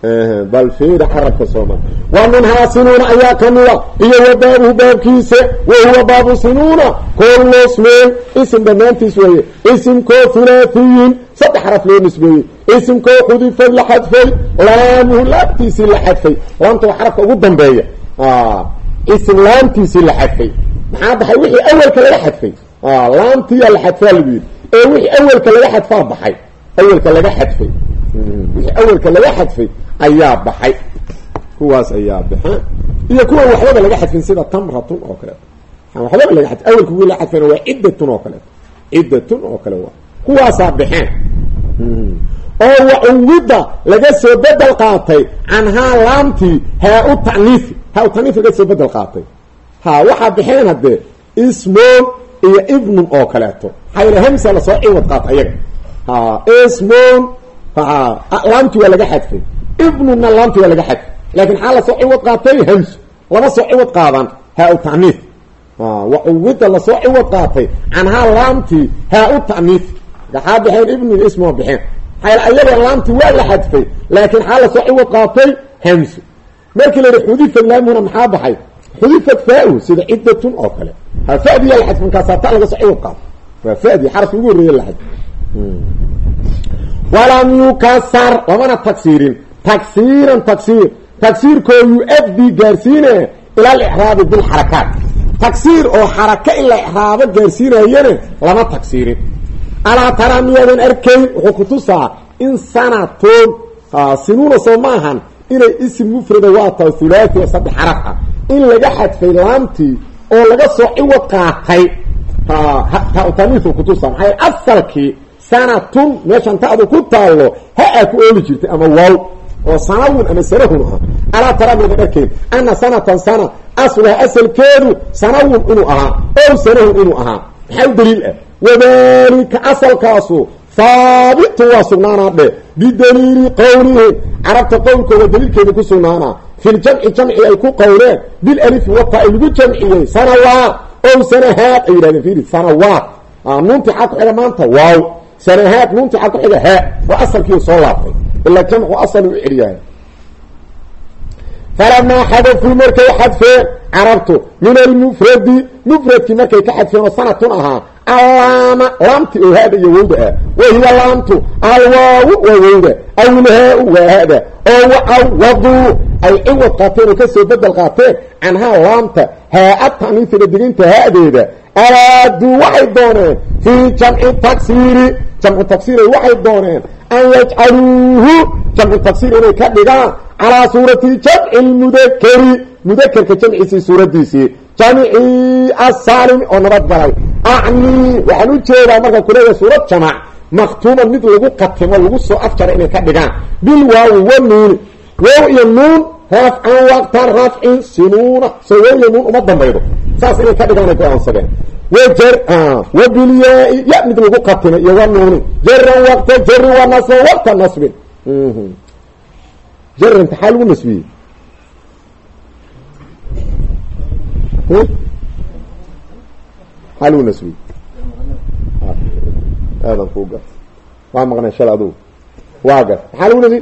bal fiida carabka sooma wa minhaa sinuuna ayaa kamida iyo wa baabuhu baabkiisa wa huwa baabu sinuuna kullu ismin isim dhammaantiis weeye. Isimkoo hulaahiyin saddex xaraf loo nisbeeyey. Isimkoo xudifay la xadfay laamuhu laamtiisii la xadfay. Laamta waa xarafka ugu dambeeya. Isim laamtiisii la xadfay. Maxaa baxay? Wixii awelka laga xadfay. Laamtiyaa la xadfaa lagu yidhi. Ee wixii awelka laga xadfaa baxay. Awelka laga xadfay. Wixii awelka laga xadfay ayaa baxay. Kuwaas ayaa baxeen iyo kuwan waxbaba laga xadfin sida tamratun oo kaleeto waxbaba laga xadfin awelka kuwii laga xadfayna waa ciddatun oo kaleeto ciddatun oo kale waa. Kuwaasaa baxeen. Oo wacuwida laga soo bedel qaatay canhaa laamtii haa u taniifi haa u taniif laga soo bedel qaatay. Ha waxaa baxeen haddee ismoon iyo ibnun oo kaleeto. Xayla hamsa la soo ciwad qaata ayaga. Ha ismoon laamtii waa laga xadfay ibnunna laamtii waa laga xadfay laakiin xaa la soo ciwad qaatay hamsu lama soo ciwad qaadan haa u taniif. Wacuwida la soo ciwad qaatay canhaa laamtii haa u taniif. Maxaa baxeen ibnu iyo ismo baxeen xayl ayaga laamtii waa la xadfay laakiin xaa la soo ciwad qaatay hamsu markii la yihi xudifat laamuna maxaa baxay? Xudifat faa-u sida ciddatun oo kale. Ha fadiya la xadfay markaasaa ta laga soo ciwad fadi walam yukasar lamana tagsiirin tagsiiran tagsiir tagsiirkoo yu-addi gaarsiine ila alicraabi bilxarakaat tagsiir oo xaraka in la icraabo gaarsiinayana lama tagsiirin alaa taraa miyaadan arkayn? Wuxuu kutusaa in sanatoon sinuuna soo ma ahan inay isim mufrada waa tahay thulaati oo saddex xaraf ah. In laga xadfay laamtii oo laga soo ciwad qaatay taniifu kutusaa maxaa asalkii sanatun meeshan ta'du ku taallo ha-aa ku ooli jirtay ama waaw oo sanawun ama sanahun ah alaa taraa miyaadan arkayn ana sanatan sana aslaha asalkeedu sanawun inuu ahaa ow sanahun inuu ahaa. Maxaa u daliil ah? Wadalika asalkaasu haabitu waa sugnaanaa dhe bidaliili qowlihim carabta qowlkooda daliilkeeda ku sugnaanaa. Filjamci jamci ay ku qowleen bilalifi wata ay lagu jamciyey sanawaat. Ow sanahaad ay yidhahdeen fiiri sanawaat. Nuuntii xaa ku xiga maanta waaw. Sanahaad nuuntii xaa ku xiga haa. Waa asalkii soo laabtay ilaa jamcu asal u celiyahay falamaa xadafuu markay xadfeen carabtu min almufradi mufradkii markay ka xadfeen oo sanatun ahaa allaama laamti oo haada iyo wowda ah wahiya laamtu alwaawu waa wowda aw ilhaa-u waa hada oo wacawwaduu ay ciwad qaateen oo ka soo bedel qaateen canhaa laamta haa-a taniifida diginta haadeeda araaduu waxay dooneen fii jamci taksiiri jamcu taksiiray waxay dooneen an yajcaluuhu jamcu taksiir inay ka dhigaan calaa suurati jamci lmudakeri mudakerka jamciisii suuraddiisii jamcii asaalimi oo nabad galay acnii waxaan u jeedaa markaan kuleeyahay suurad jamac maktuuman mid lagu qatimo lagu soo afjara inay ka dhigaan bil waawi wa nuuni wow iyo nuun rafcan waqtan rafcin sinuuna soo wow iyo nuun uma dambaydo saas inay ka dhigaan go'aansadeen wajar wa bilyaa-i ya mid lagu qatimay iyo wa nuuni jaran waqta jarin wa nasban waqta nasbin jaran maxaa lagu nasbiyey maxaa lagu nasbiyey aadan kuu garta waa maqnay shala adugu waa gar maxaa lagu nidi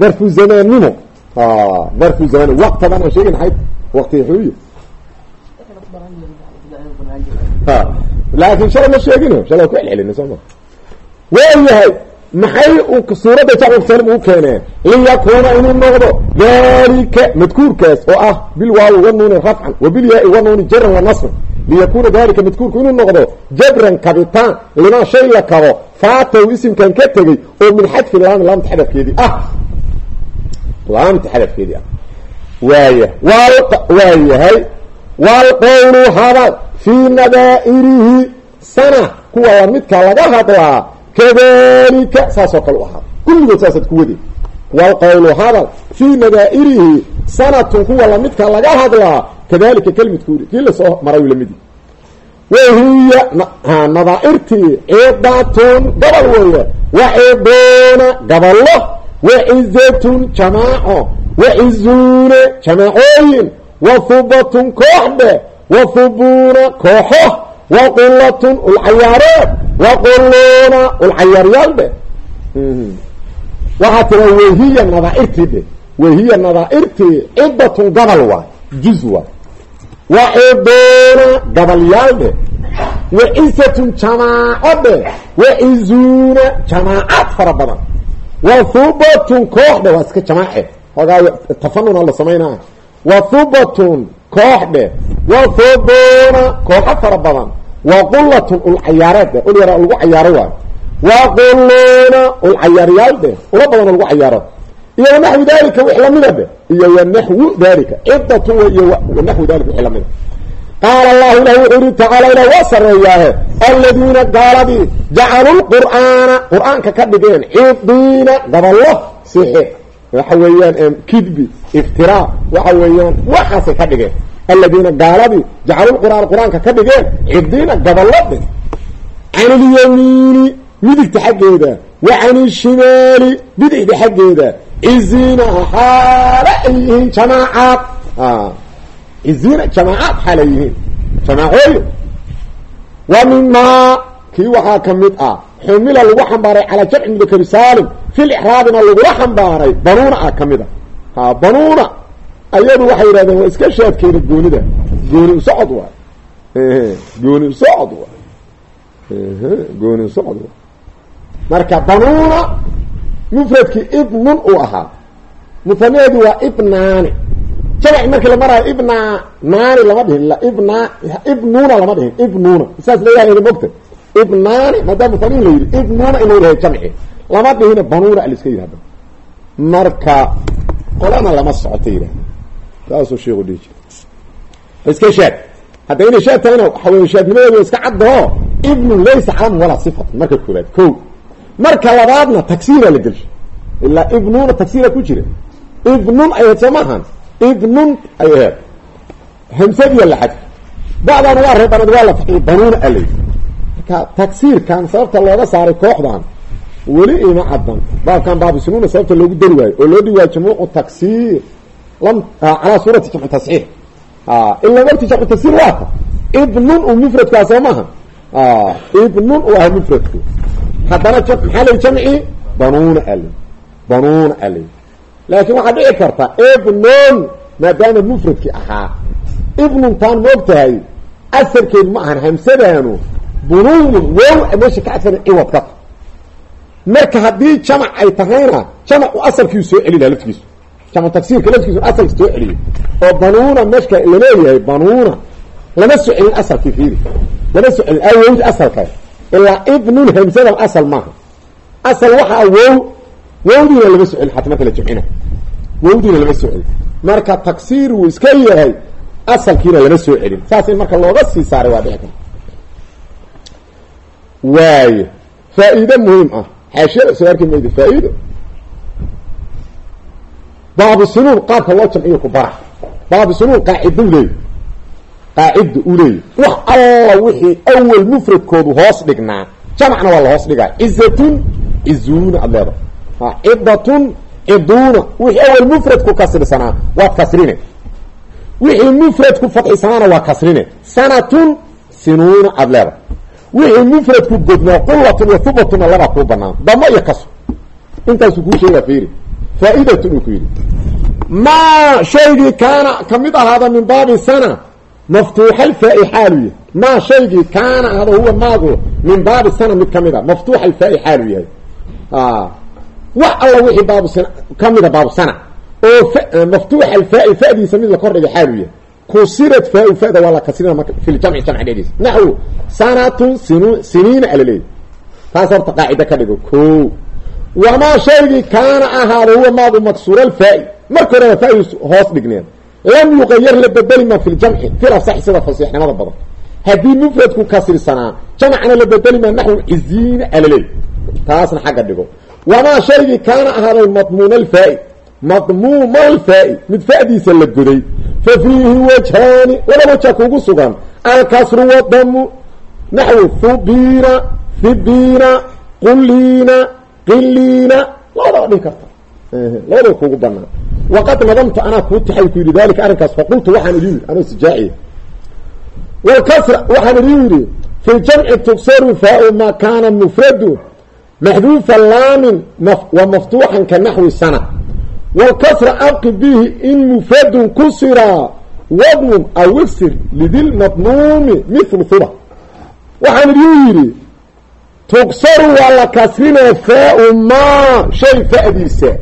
darfu zamaannimo darfu zamaan waqtadan aan sheegi nahay waqti xuuyo laakin shalay ma sheegino shalay ku celcelina soo ma? Waayahay maxay suuradda jacbsalim u keeneen liyakuuna inuu noqdo dalika madkuurkaas oo ah bilwaawi wanuuni rafcan wabilyaai wanuuni jaran wa nasran liyakuuna dalika madkuurku inuu noqdo jabran kabitaan limaa shay la kabo faatahu isimkan ka tegey oo min xadfi laami laamta xadafkeedii ah. Laamta xadafkeedii ah. Waaya waayahay waalqowlu hadal fii nadaa'irihi sana. Kuwa lamidka laga hadlaa. Kadalika saasoo kale u ahaa. Kulligood saasaad ku wade waalqowlu hadal fii nadaa'irihi sanatun kuwa lamidka laga hadlaa. Kadalika kelmadkuuri kii la soo maray lamidi wahiya nadaa'irtii cidatun gabal weeye. Wa ciduuna gaballo. Wa cizatun jamaaco. Wa cizuune jamaacooyin. Wa hubatun kooxdhe wa hubuuna kooxo. Wa qulatun ulcayaareed wa quluuna ulcayaaryaalde waxaa tira wahiya nadaairtii dhe wahiya nadaairtii cidatun gabal waay juz waay wa ciduuna gabalyaal dhe wa cisatun jamaaco dhe wa cizuuna jamaacaad fara badan. Wa hubatun koox dhe waa iska jamaace. Hoogaa tafanuna la samaynaa wa hubatun koox dhe wa hubuuna kooxo fara badan. Wa qulatun ulcayaareed dhe ul yaraa lagu cayaaro waayo. Wa quluuna ulcayaaryaal dhe ula badan lagu cayaaro. Iyo wanaxwi dalika wix lamida dhe iyo wanaxwu dalika cidatun iyo wanaxwi dalika wix lamida qaala allahu ilah wuxuu yihi tacaala ilah waa sareeyaahe aladiina gaaladii jacalu lqur'aana qur'aanka ka dhigeen cidiina gaballo sixi waxa weeyaan kidbi iftiraa waxa weeyaan waxaasay ka dhigeen. Aladiina gaaladii jacalu lqur'aana qur'aanka ka dhigeen cidiina gaballo dhe can ilyamiini midigta xaggeeda. Wa can ishimaali bidixda xaggeeda. Ciziina xaale ay yihiin jamaacaad. Ciziina jamaacaad xaale ay yihiin. Jamaacooyin. Wa mimaa kii waxaa ka mid ah xumila lagu xambaaray calaa jamci mudakari saalim fil ixraabina lagula xambaaray banuuna ah ka mid a ha banuuna ayadu waxay yidhahdeen waa iska shaadkeena goonida gooni usocod waay gooni usocod waay gooni usocod waay marka banuuna mufradkii ibnun uu ahaa mufaneedu waa ibnaani jamaci markii la maraayo ibna naani lama dhihin ibna ibnuuna lama dhihin ibnuuna saas leeyahay mogta ibnaani maadaama mufaniin la yidhi ibnuuna inuu yahay jamci lama dhihina banuuna aliska yidhahda marka qolana lama socoto yidhahda saasuu sheekhu dhihi jira iska shaad. Hadda inay shaad tahayna iska caddaho ibnun laysa calaman walaa sifatan marka koobaad ko marka labaadna tagsiira la gelsho ilaa ibnuuna tagsiira ku jira. Ibnun ay ahayd soo maahan ibnun ay ahayd. Hamsadiya la xadfi bacdan waa reebanad waa la faxiy banuuna a layidhi marka tagsiirkan sababta looga saaray kooxdan weli ima caddan baabkan baabisunuuna sababta loogu dari waayo oo loo dhigi waayo jamcuucu taksiir. Lam calaa suurati jamcu tasxiir ila waqti jamcu tagsiir waata ibnun u mufradkaa soo maaha. Ibnun u aha mufradku. Haddana maxaa jamci? Banuuna ali banuuna ali laakiin waxaa dhici karta ibnun maadaama mufradkii ahaa. Ibnun taan moog tahay asalkeed ma ahan hamsadaanu. Bunuunun wow meesha ka cadfana ciwad ka marka haddii jamac ay tahayna jamacu asalkiiu soo celi laha laftigiisu. Jamcu tagsiirka laftigiisu soo celiyo. Oo banuuna meeshka la leeyahay banuuna lama soo celin asalkii fiiri. Lama soo celin awowd asalka. Ilaa ibnun hamsadan asal maaha. Asal waxaa wow wowdiina lama soo celin xataa marka la jamcina wowdiina lama soo celin marka tagsiir wuu iska yahay asalkiina lama soo celin. Saas in marka looga sii saaray waa dhici karta waayo muhiim ah xaashiyada soo arki mayda faa-iido baabu sunuun qaabka loo jamciyo ku bara baabu sunuun qaacido u leeyahy qaacida u leeyahy wax alla wixii awel mufradkoodu hoos dhignaa jamacna waa la hoos dhigaa cizatun cizuuna ad leeda cidatun ciduuna wixii awel mufradku kasrisanaa waad kasrine wixii mufradku fadxisanaana waa kasrine sanatun sinuuna aad leeda wixii mufradku godnaa qulatun wa hubatuna labaa kuu banaan. Damo iyo kaso. Intaasuu kuu sheegaa fiiri faa'idatun uu ku yidhi. Maa shaygii kaana ka mid ahaada min baabi sana maftuuxalfaa'i xaalu yahay. Maa shaygii kaana ahada huwa maagu min baabi sana mid ka mid a maftuuxa alfaa'i xaalu yahay wax alla wixii baabu sana kamida baabu sana. Oo maftuuxa alfaa'i fa'diisa mid la kordhiga xaalu yahay kusirad faa fada waa la kasrina marka fi ljamci jamci dhediisa naxwu sanatun sinu siniina alaleeya taas horta qaacida ka dhigo ko wamaa shaygii kaana ahaada huwa maadu maksuura alfaa'i marka horeba fa'diis hoos dhigneed lam yuqayar la bedeli ma fi ljamci fil asaxi sida fasiixnimada badan haddii mufradku kasrisanaa jamcana la bedeli maa naxwu ciziina alaleey taasna xagga dhigo wamaa shaygii kaana ahaaday madmuuna alfaa'i madmuuma alfaa'i mid fa'diisa la goday fa fiihi wajhaani laba wajha kugu sugan alkasru wadamu naxwu hubiina hibiina quliina qiliina labadaba dhihi karta labadaba kugu banaan waqad nadamtu anaa kuu tixay ku yidhi dalika arrinkaas faqultu waxaan idin yidhi anoo sijaaciya wlkasra waxaan idin yidhi fi jamci tugsaru faau ma kaana mufradu maxduufa laamin wa maftuuxan ka naxwi sana wlkasra abqi bihi in mufradun kusiraa wadmun aw igsir lidilmadmuumi mithlu huba waxaan idin yidhi tugsaru waa la kasrinaa faau maa shay fa'diisa.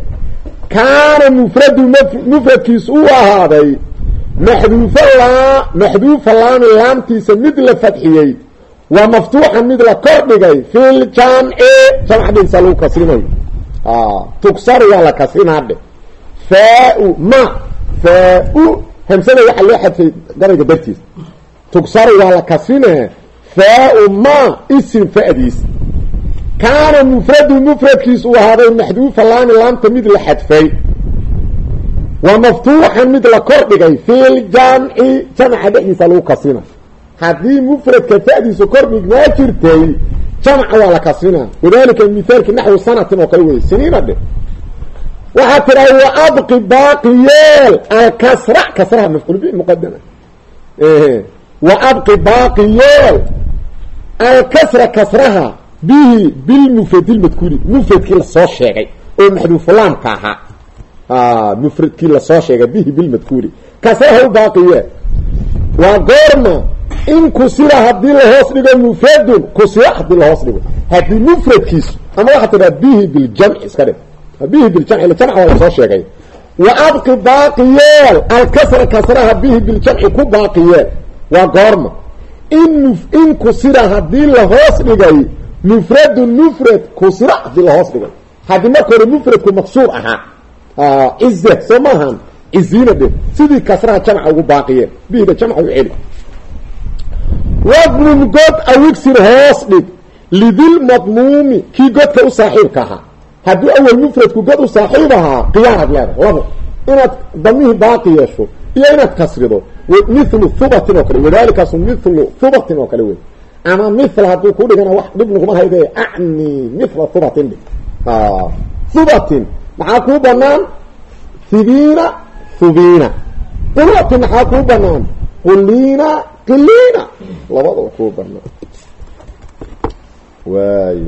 Kaana mufradu mufradkiis u ahaaday maxduufa laa maxduufa laami laamtiisa mid la fadxiyey waa maftuuxan mid la kor dhigay fi ljamci jamc dhigsa lagu kasrinayo waa la faa-u ma faa-u hamsada waxaa loo xadfay gabayga dartiisa tugsaru waa la kasrinaa faa-u ma isim fa'diis kaana mufradu mufradkiis uu ahaaday maxduufa laami laamta mid la xadfay waa maftuuxan mid la kor dhigay fi ljamci jamca dhexdiisa lagu kasrina haddii mufradka fa'diisu kor dhignaa jirtay jamca waa la kasrina wadalika mithaalki naxwi sanatin oo kale wey siniina dhe waxaa tiraa wa abqi baaqi yeel. Alkasra kasraha mafcuul bi muqadama wa abqi baaqi yeel. Alkasra kasraha bihi bilmufradi lmadkuuri mufradkii la soo sheegay oo maxduufulaamka ahaa. Mufradkii la soo sheegay bihi bilmadkuuri kasraha u baaqiye waa goorma in kusira haddii lahoos dhigo mufradun kusira haddii lahoos dhigo. Haddii mufradkiisu ama waxaa tidhaha bihi biljamci iska dhig bihi biljamci jamc waa la soo sheegay. Wa abqi baaqiyeel. Alkasra kasraha bihi biljamci ku baaqiyeel. Waa goorma. In in kusira haddii lahoos dhigay mufradun mufrad kusira haddii lahoos dhigay. Haddii marka hore mufradku maqsuur ahaa cize soo maahan ciziina dhe sidii kasraha jamca ugu baaqiyeen bihida jamca u celi wadnun god awigsir hoos dhig. Lidilmadmuumi kii godka u saaxiibka ahaa haddii awel mufradku god u saaxiib ahaa khiyaaraad leedahay labo inaad damihii baaqi yeesho iyo inaad kasrido mithlu hubatin oo kale wadaalikaasu mithlu hubatin oo kale wey ama mithla hadduu ku dhigana wax dhib naguma hayde acni mithla hubatin dhig. Hubatin maxaa kuu banaan hibiina hubiina qulatin maxaa kuu banaan quliina qiliina. Labadaba kuu banaan waay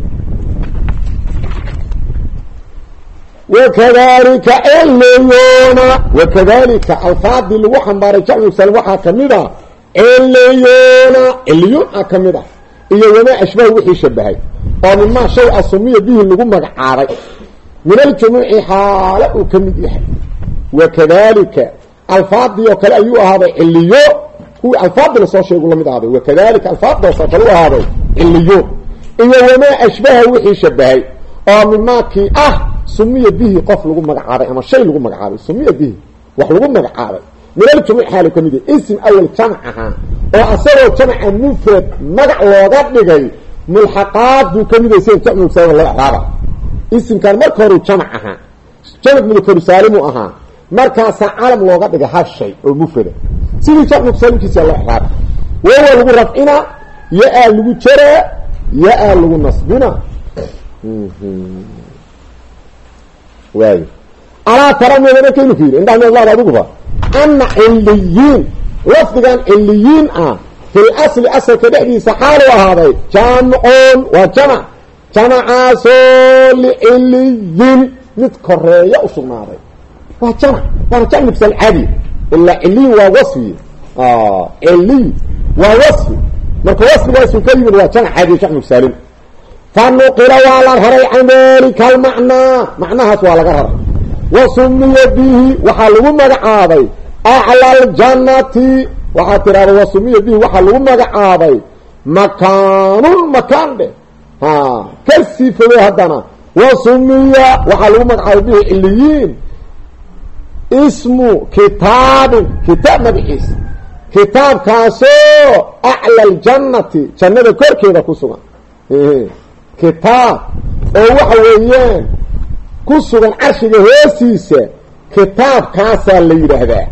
wakadalika eleyoona wakadalika alfaadii lagu xambaaray jamcu salim waxaa ka mid a eleyoona eliyoon a ka mid ah iyo wamaa ashbaha wixii shabahay oo mimaa shay asumiya bihi lagu magacaabay min aljumuuci xaalo uu ka mid yahay wakadalika alfaadii oo kale ayuu ahaaday ciliyo kuwii alfaadii la soo sheegu la mid ahaaday wakadalika alfaadaas oo kale u ahaaday ciliyo iyo wamaa ashbaha wixii shabahay oo mimaakii ah sumiya bihi qof lagu magacaabay ama shay lagu magacaabay sumiya bihi wax lagu magacaabay min aljumuuc xaalo ka mid yahay ism awel jamc ahaa oo asagoo jamca mufrad magac looga dhigay mulxaqaad buu ka mid yahay sida jamcugsaa loo exraaba isimkan marka horu jamc ahaa jamc mulkaru saalimu ahaa markaasaa calam looga dhiga hal shay oo mufrada sidii jamcu salimkiisa loo exraaba wawa lagu rafcina ya-aa lagu jaraa ya-aa lagu nasbina waay alaa tara meeda markaynu ku yidhi indhaha meed laada adiguba ana ciliyiin lafdigan ciliyiin ah fil asalka dhexdiisa xaalu ahaaday jamcun waa jamac. Jamacaasoo liciliyin mid koreeya u sugnaaday. Waa jamac waana jamc misal caadi. Ilaa ciliyin waa wasfi. Ciliy waa wasfi. Marka wasfigaasu ka yimid waa jamac caadi jamc misaalin fanuqila waa la raray can dalika almacnaa macnahaas waa laga raray wa sumiya bihi waxaa lagu magacaabay acla ljannati waxaa tiraada wa sumiya bihi waxaa lagu magacaabay makaanun makaan dheh ha ka fogo haddana wa sumiya waxaa lagu magacaabay bihi ciliyiin ismu kitaabin kitaab magaciisa kitaabkaasoo acla ljannati jannada korkeeda ku sugan kitaab oo waxa weeyaan ku sugan carshiga hoostiisa kitaabkaasaa la yidhaahdaa.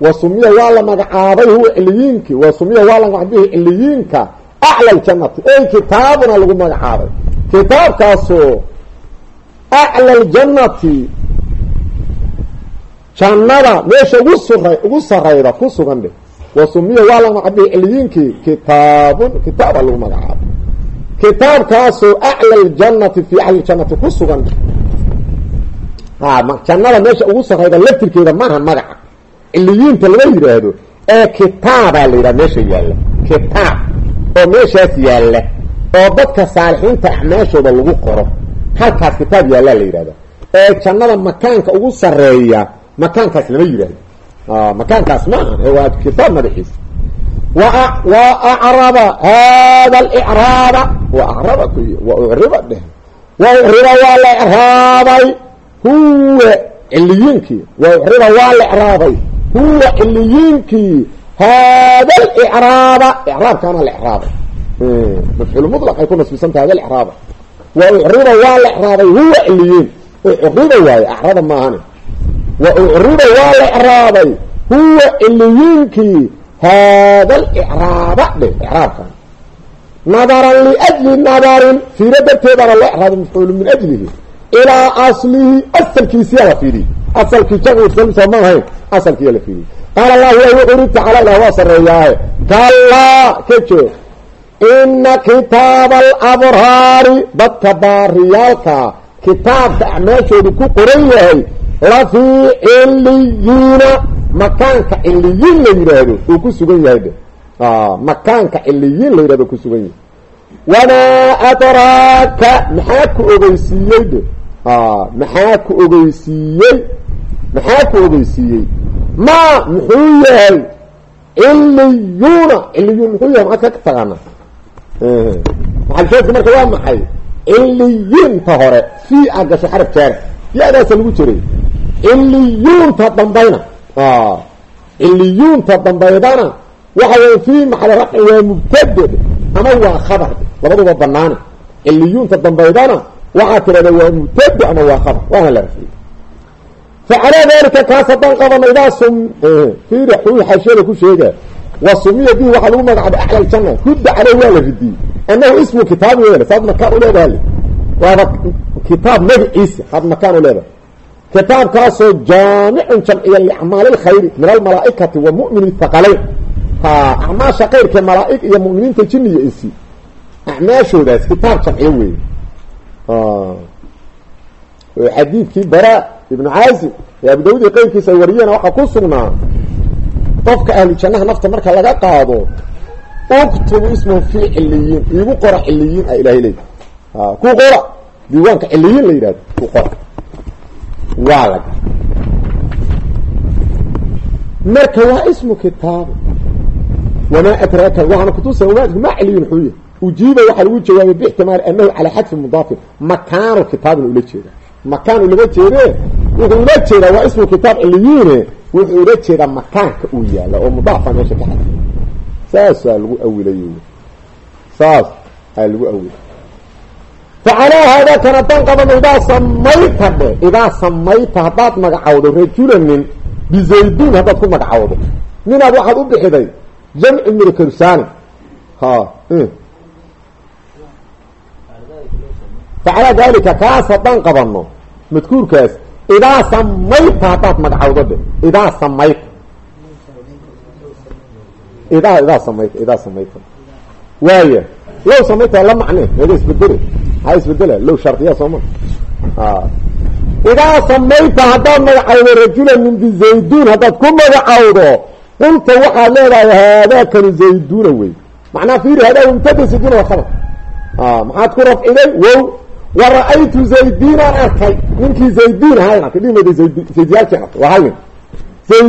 Wa sumiya waa la magacaabay huwa ciliyiinkii wa sumiya waa la magacaabay ciliyiinka acla ljannati ey kitaabuna lagu magacaabay. Kitaabkaasoo acla ljannati jannada meesha ugu sura ugu sarayda ku sugan dheh. Wa sumiya waa la magacaabay ciliyiinkii kitaabun kitaaba lagu magacaabay kitaabkaasoo acla ljannati fi acli ljannati ku sugan. Jannada meesha ugu sarayda laftirkeeda maaha magaca. Ciliyiinta lama yidhaahdo ee kitaabaa la yidhaha meesha yaalla. Kitaab oo meeshaas yaalla oo dadka saalixiinta acmaashooda lagu qoro. Halkaas kitaab yaallaa la yidhahda ee jannada makaanka ugu sareeya makaankaas lama yidhaahdo. Makaankaas ma aha waa kitaab madaxiisa wa acraba hada alicraaba wa acraba kuy wa ucriba dheh. Wa ucriba waa la icraabay huwa ciliyiinkii. Wa ucriba waa la icraabay huwa ciliyiinkii. Hada alicraaba icraabkaana la icraabay mafcuul mutlaq ay ku nasbisan tahay hada icraaba wa ucriba waa la icraabay huwa ciliyiin. Ucriba waaye acraba maahane. Wa ucriba waa la icraabay huwa ciliyiinkii hada alicraaba dhe icraabkan nadaran liajli nadarin fiiro darteedana loo icraabay mafcuulu min ajlihi ilaa aslihi asalkiisiyaa la fiidiyey asalkii jamci soo ma ahayn asalkiiyaa la fiidiyey qaala allahu wuxu uri tacaala ilah waa sareeyaaye kallaa ka ina kitaaba alabraari dadka kitaabka acmaashoodu ku qoran yahay lafii ciliyiina makaanka ciliyiin la yidhaahdo uu ku sugan yahay de makaanka ciliyiin la yidhahdo ku sugan yahay. Wamaa adraaka maxaa ku ogeysiiyey de maxaa ku ogeysiiyey? Maxaa ku ogeysiiyey? Ma muxuu yahay ciliyuuna ciliyuun muxuu yahay maxaad ka taqaana maxalsheedka marka waa maxay? Ciliyiinta hore fii aad gasho xaraf jaara lagu jiray. Ciliyuunta dambayna ciliyuunta dambaydana waxa weye fii maxali rafcin waa mubtade ama waa khabar labaduba banaane ciliyuunta dambaydana waxaa tirahda waa mubtade ama waa khabar waana la rafiyey facalaa dalika kaas haddaan qabana idaa sum fiiri xuu xashiyada ku sheega wa sumiya bihi waxaa lagu magacaabay acla ljana hudda caleyh waa la ridiyey annahu ismu kitaabi weele saad makaan u leedahay waaba kitaab kitaabkaasoo jaamicun jamciya liacmaali min almalaaikati wa mu'mini thaqalayn. Ha acmaasha kayrka malaaig iyo mu'miniinta jini iyo insi. Acmaashoodaas kitaab jamciyo weeye xadiidkii bara ibnu caazib ee abu dawud iyo qeyrkiisa ay wariyeen waxaa ku sugnaa qofka ahlu jannaha nafta marka laga qaado uktubu ismahu fii ciliyiin iigu qora ciliyiin a ilahay leey ku qora. Diiwaanka ciliyiin la yidhahdo ku qora waa la marka waa ismu kitaabi wamaa adraaka waxaana kutusa ma ciliyin xuuya ujiiba waxaa lagu jawaabay bixtimaali anahu calaa xadfi mudaafin. Makaanu kitaabin ula jeeda makaan ulama jeede wuxuu ula jeedaa waa ismu kitaab ciliyiine wuxuu ula jeedaa makaanka uu yaalla oo mudaafa meesha ka xadfi saasaa lagu awilay. Saas aa lagu awilay facalaa haadaa kan haddaan qabano idaa samayta dhe idaa samayta haddaad magacawdo rajulanin bizaydin haddaad ku magacawdo ninaad waxaad u bixiday jamci mirkarsani ha facalaa dalika kaas haddaan qabano madkuurkaas idaa samayta haddaad magacawdo dhe idaa samayta idaa idaa samayta idaa samayta waaya low samayta la macne meega isbedele maxaa isbedela low shardiya sooma idaa samayta haddaad magacawdo rajulan min bizaydun haddaad ku magacawdo qulta waxaad leedahay haadaakanu zayduna wey macnaa fiiri hadaa mubtada zayduna waa khabar maxaad ku rafciday wow. Wa ra'aytu zaydinaan arkay. Ninkii zaydin ahaan arkay dhimada zayd zaydiyaalkian arkay waa hal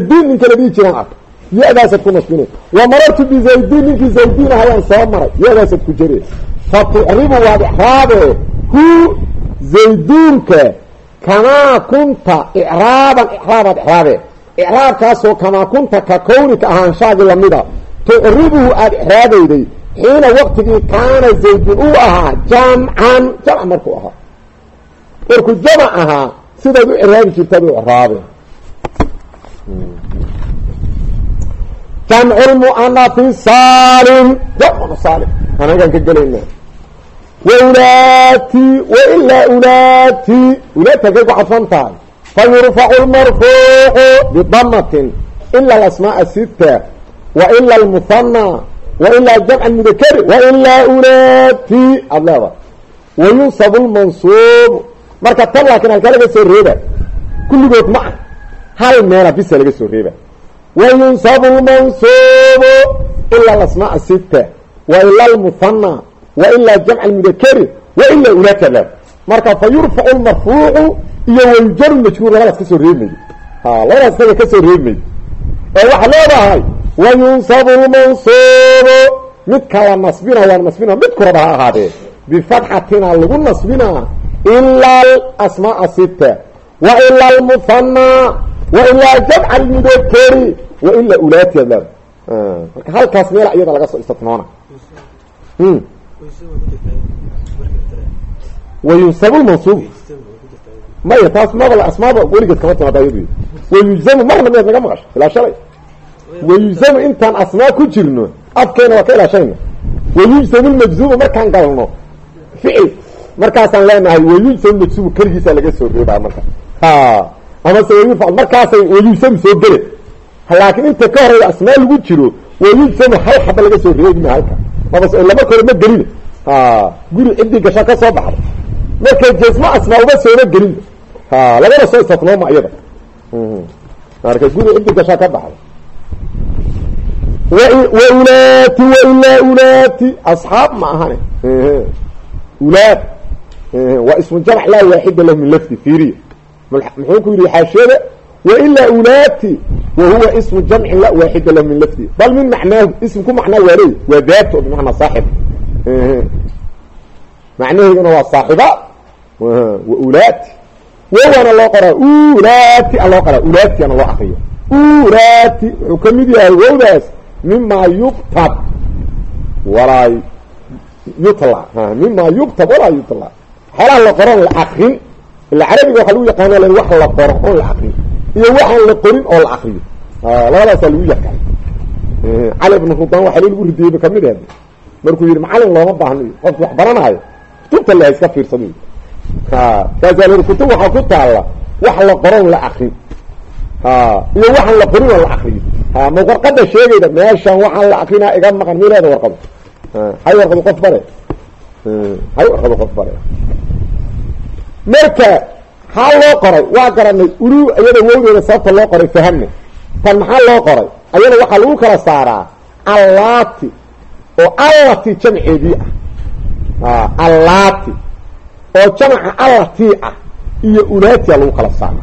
nin ninka la jiraan arkay. Ya-daasaad ku nasbinay wa marartu bizaydin ninkii zaydin ahayaan soo maray. Ya-daasaad ku jere fa tucribu waad ixraabe hu zayduunka kamaa kunta icraaban icraabaad icraabe. Icraabkaasoo kamaa kunta ka kownika ahaanshaagii lamida tucribuhu aada icraabayday. Xiina waqtigii kaana zaydun uu ahaa jamcan jamc markuu ahaa. Markuu jamac ahaa sidaad u icraabi jirtaad u icraabe. Jamculmu'anafi saalim. Jamcuna saalim. Anagaan ka gelayna waulaati wailaa ulaati ulaati halkay ku cadfan tahay fayurfacu lmarfuucu bidamatin ila alasmaaa sita waila almuhana wailaa jamca mudakari wailaa ulaati aada leedahay wayunsabu lmansuubu marka tan laakiin halkaa laga soo reeba kulligood ma ah hal meela bisa laga soo reeba wayunsabu lmansuubu ila alasmaaa sita waila almuhana wailaa jamca mudakari wailaa leedahay marka fa yurfacu lmarfuucu iyo wayujaru majhuur labadaas ka soo reebmay. Labadaas isaga ka soo reebmay. Ee waxaa leedahay wayunsabu lmansuubu midka la nasbina waa nasbina mid kuraba ha ahaadee. Bifatxatina lagu nasbinaa ilaa asmaaa sita wa ilaa almuhana wa ilaa jamca almudakeri wa ilaa ulaati marka halkaas meela iyada laga soo istitnoona wayunsabu lmansuub maya taas maba asmaaba weligeed kama timaada iyadu wayujzamu marna miyaad naga maqasho ilaa shalay wayujzamu intaan asmaa ku jirno afkeena waa ka ilaashayna wayujzamu lmajzumu markaan galno ficil markaasaan leenahay wayujzamu majzumu keligiisaa laga soo reebaa marka ha amase wayurfa markaasay wayujzamu soo gele laakiin inta ka horeyda asmaa lagu jiro wayujzamu hal xaba laga soo reebima halka mabas lama kore ma gelina guri ciddii gasha ka soo baxda marka jesma asmaa uma sooma gelin. Labada soo isatnooma iyada. Marka guri ciddii gashaa ka baxda waulaati wailaa ulaati asxaab ma ahane. Ulaad waa ismu jamc laa waaxida lahu min lafdi fiiriya. Muxuu ku yidhi xaashiyada wailaa ulaati wa huwa ismu jamcin la waaxida lahu min lafdi bal min macnaahu ism ku macnaa waa leey waa daat bimacnaa saaxib macnaheeduna waa saaxiba wa ulaati wawana loo qoraa ulaati a loo qoraa ulaatiana loo akriyo ulaati wuxuu ka mid yahay wowdaas mima yuktab walaa yutla mima yuktab walaa yutla xoolaha la qoron la akrin ila carabiga waxaa lagu yaqaana l wax la qoro oon la akrin iyo waxaan la qorin oo la akriyo labadaasaa lagu yaqaan. Cali ibn rudan waxaa lagu ridiyeyba ka mid ahd markuu yihi macalin looma baahno qofki wax baranaayo. Kutubta le iska fiirsado. Kaasaa la kutub waxaa ku taalla wax la qoron la akrin iyo waxaan la qorin oo la akriyo ma warqada sheegayda meeshan waxaan la akrinaa iga maqan mi leeda warqado. Hay warqado qof bare. Hay warqado qof bare. Marka haa loo qoray. Waa garanay ulu iyada wowdeeda sababta loo qoray fahamne tan maxaa loo qoray? Ayada waxaa lagu kala saaraa allaati oo allati jamceedii ah. Allaati oo jamca allati ah iyo ulaatia lagu kala saara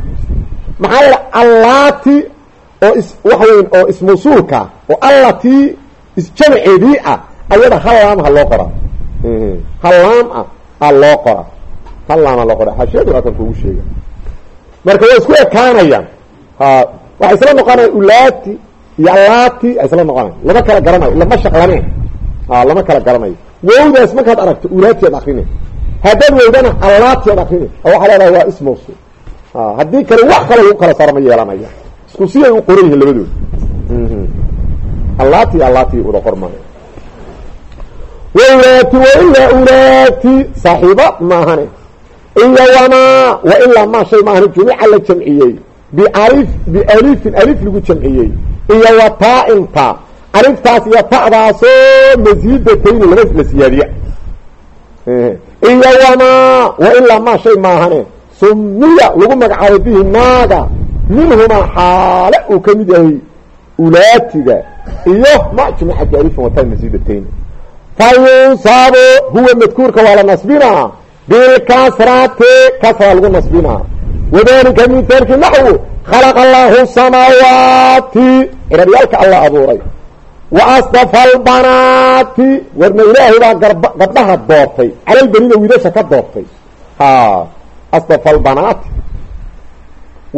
maxaa yeele allaati oo is waxa weyn oo ismawsuulka oo allati isjamceedii ah ayada hal laam ha loo qoraa. Hal laam ah ha loo qoraa hal laam ha loo qoraa xashiyadu waa kan kugu sheega marka way isku ekaanayaan. Waxay isla noqonayaan ulaati iyo allaati ay isla noqonayan lama kala garanayo lama shaqlaneen lama kala garanayo. Wowdaas markaad aragto ulaati ad akrine haddaad weydana allaati ad akrine oo waxaa leedahay waa ismawsul haddii kale wax kale lagu kala saaro ma yeelanaya. Isku siyay u qoran yihiin labadooda allaati allaati wada qormaayo waulaati wailaa ulaati saaxiiba maahane iyo wamaa wailaa maa shay maahane jumica la jamciyey bialif bialifin alif lagu jamciyey iyo wa taa-inta aliftaas iyo ta'daasoo masiidatayni laba la siyaadiya iyo wamaa wa ilaa maa shay maahane sumiya lagu magacaabay bihi maaga minhumaa xaale uu ka mid yahay ulaatiga iyo majmuca bialifin wata masiidatayni fa yunsabu bilkasrati kasra lagu nasbinaa wadalika mithaalki naxwu khalaqa allahu samaawaati ciraryaalka alla abuuray wa asdafa albanaati warna ilaahay baa gabdhaha doortay calalbenina wiilasha ka doortay ha asdafa albanaati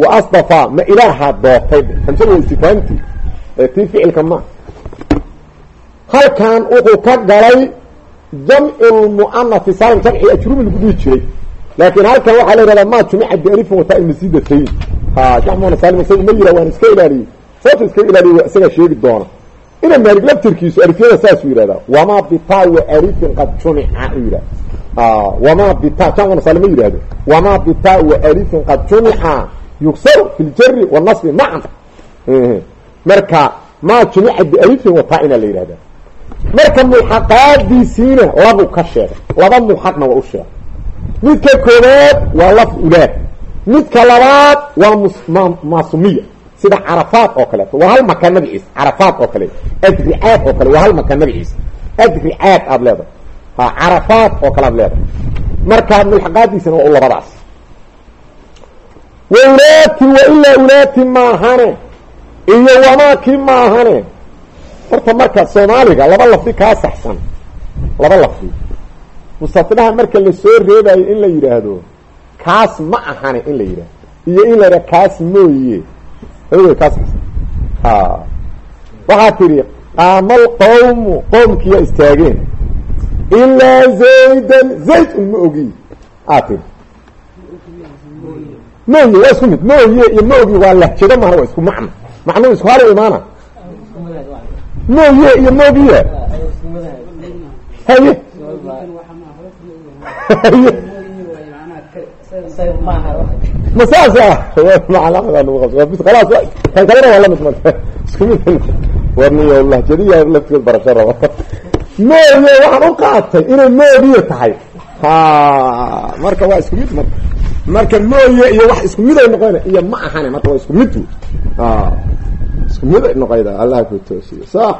wa asdafa ma ilaahaa doortay hamsada waa istifaamti tii ficilka ma halkan wuxuu ka galay jamci lmu'anafi saalim jamci ajrumi lagu dhihi jiray. Laakiin halkan waxaa la yihahdaa ma jumica bialifin wataa masiidatayn ha jamcuna saalim isaga ma yira waan iska ilaaliyey sababta iska ilaaliye waa isagaa sheegi doona. Ina maalig laftirkiisu alifyada saasuu yihahdaa wamaa bitaa wa alifin qad jumica u yidhah wamaa bita jamcuna saalim ma yidhahdo wamaa bitaa wa alifin qad jumica yugsaru fi ljari wanasbi macan marka ma jumica bialifin wataa ina la yihahda marka mulxaqaadiisiina labu ka sheegay. Laba mulxaqna waa u sheegay. Midka koobaad waa laf ulaad midka labaad waa maasumiya. Sida carafaad oo kaleeto waa hal makaan magaciisa carafaad oo kale. Adricaad oo kale. Waa hal makaan magaciisa adricaad aad leedahay. Ha carafaad oo kale aad leedahay. Marka mulxaqaadiisina waa u labadaas. Wa ulaati wa ilaa ulaati maahane. Iyo wamaakii maahane horta marka soomaaliga laba lafdi kaa saxsan. Laba lafdi. Mustatnaha marka la soo reebayo in la yidhaahdo kaas ma ahane in la yidhahdo iyo in la yidhahdo kaas mooye. Aw kaa saxsan. Ha waxaa tidhi qaama alqawmu qowmkiiya istaageen. Ilaa zaydan. Zayd un ma ogi. Aa tidhi mooye. Waa isku mid. Mooye iyo ma ogi waa lahjado maana waa isku macno. Macnuhu isku halo imaana mooye iyo moogiya haye ma saas khalaas kan kalena waa la mid marka isku mid warniyo lahjadiya mooye waxaan u qaatay inay moogiya tahay ha marka waa isku mid marka marka iyo wax isku mid ay noqona iyo ma ahane marka waa isku isku mid ay noqoyda allaha ku toosiyo sax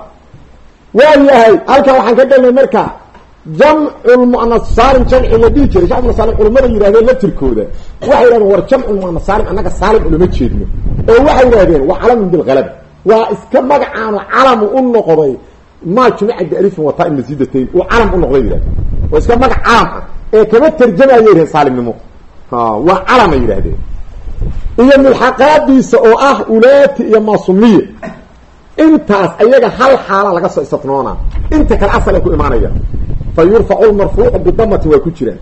waa yahay halkan waxaan ka galnay marka jamculmu'anas saalim jamci la dhihi jiray. Jamcul saalim culamada yidhahdeen laftirkooda waxay yidhahdeen war jamculmu'anas saalim annaga saalim ulama jeedno oo waxay yidhahdeen waa calamun bilhalab waa iska magacaanu calamu u noqday. Maa jumica bialifin wataa in masiidatayn uu calam u noqday yidhahdeen waa iska magac calam ah. Ee kama tarjamaya yidhahdeen saalimnimo. Waa calamay yidhahdeen iyo milxaqaadiisa oo ah ulaati iyo maasumiye intaas ayaga hal xaala laga soo istifnoona inta kale asal ay ku imaanaya. Fa yurfacu lmarfuucu bidamati waa ku jiraan.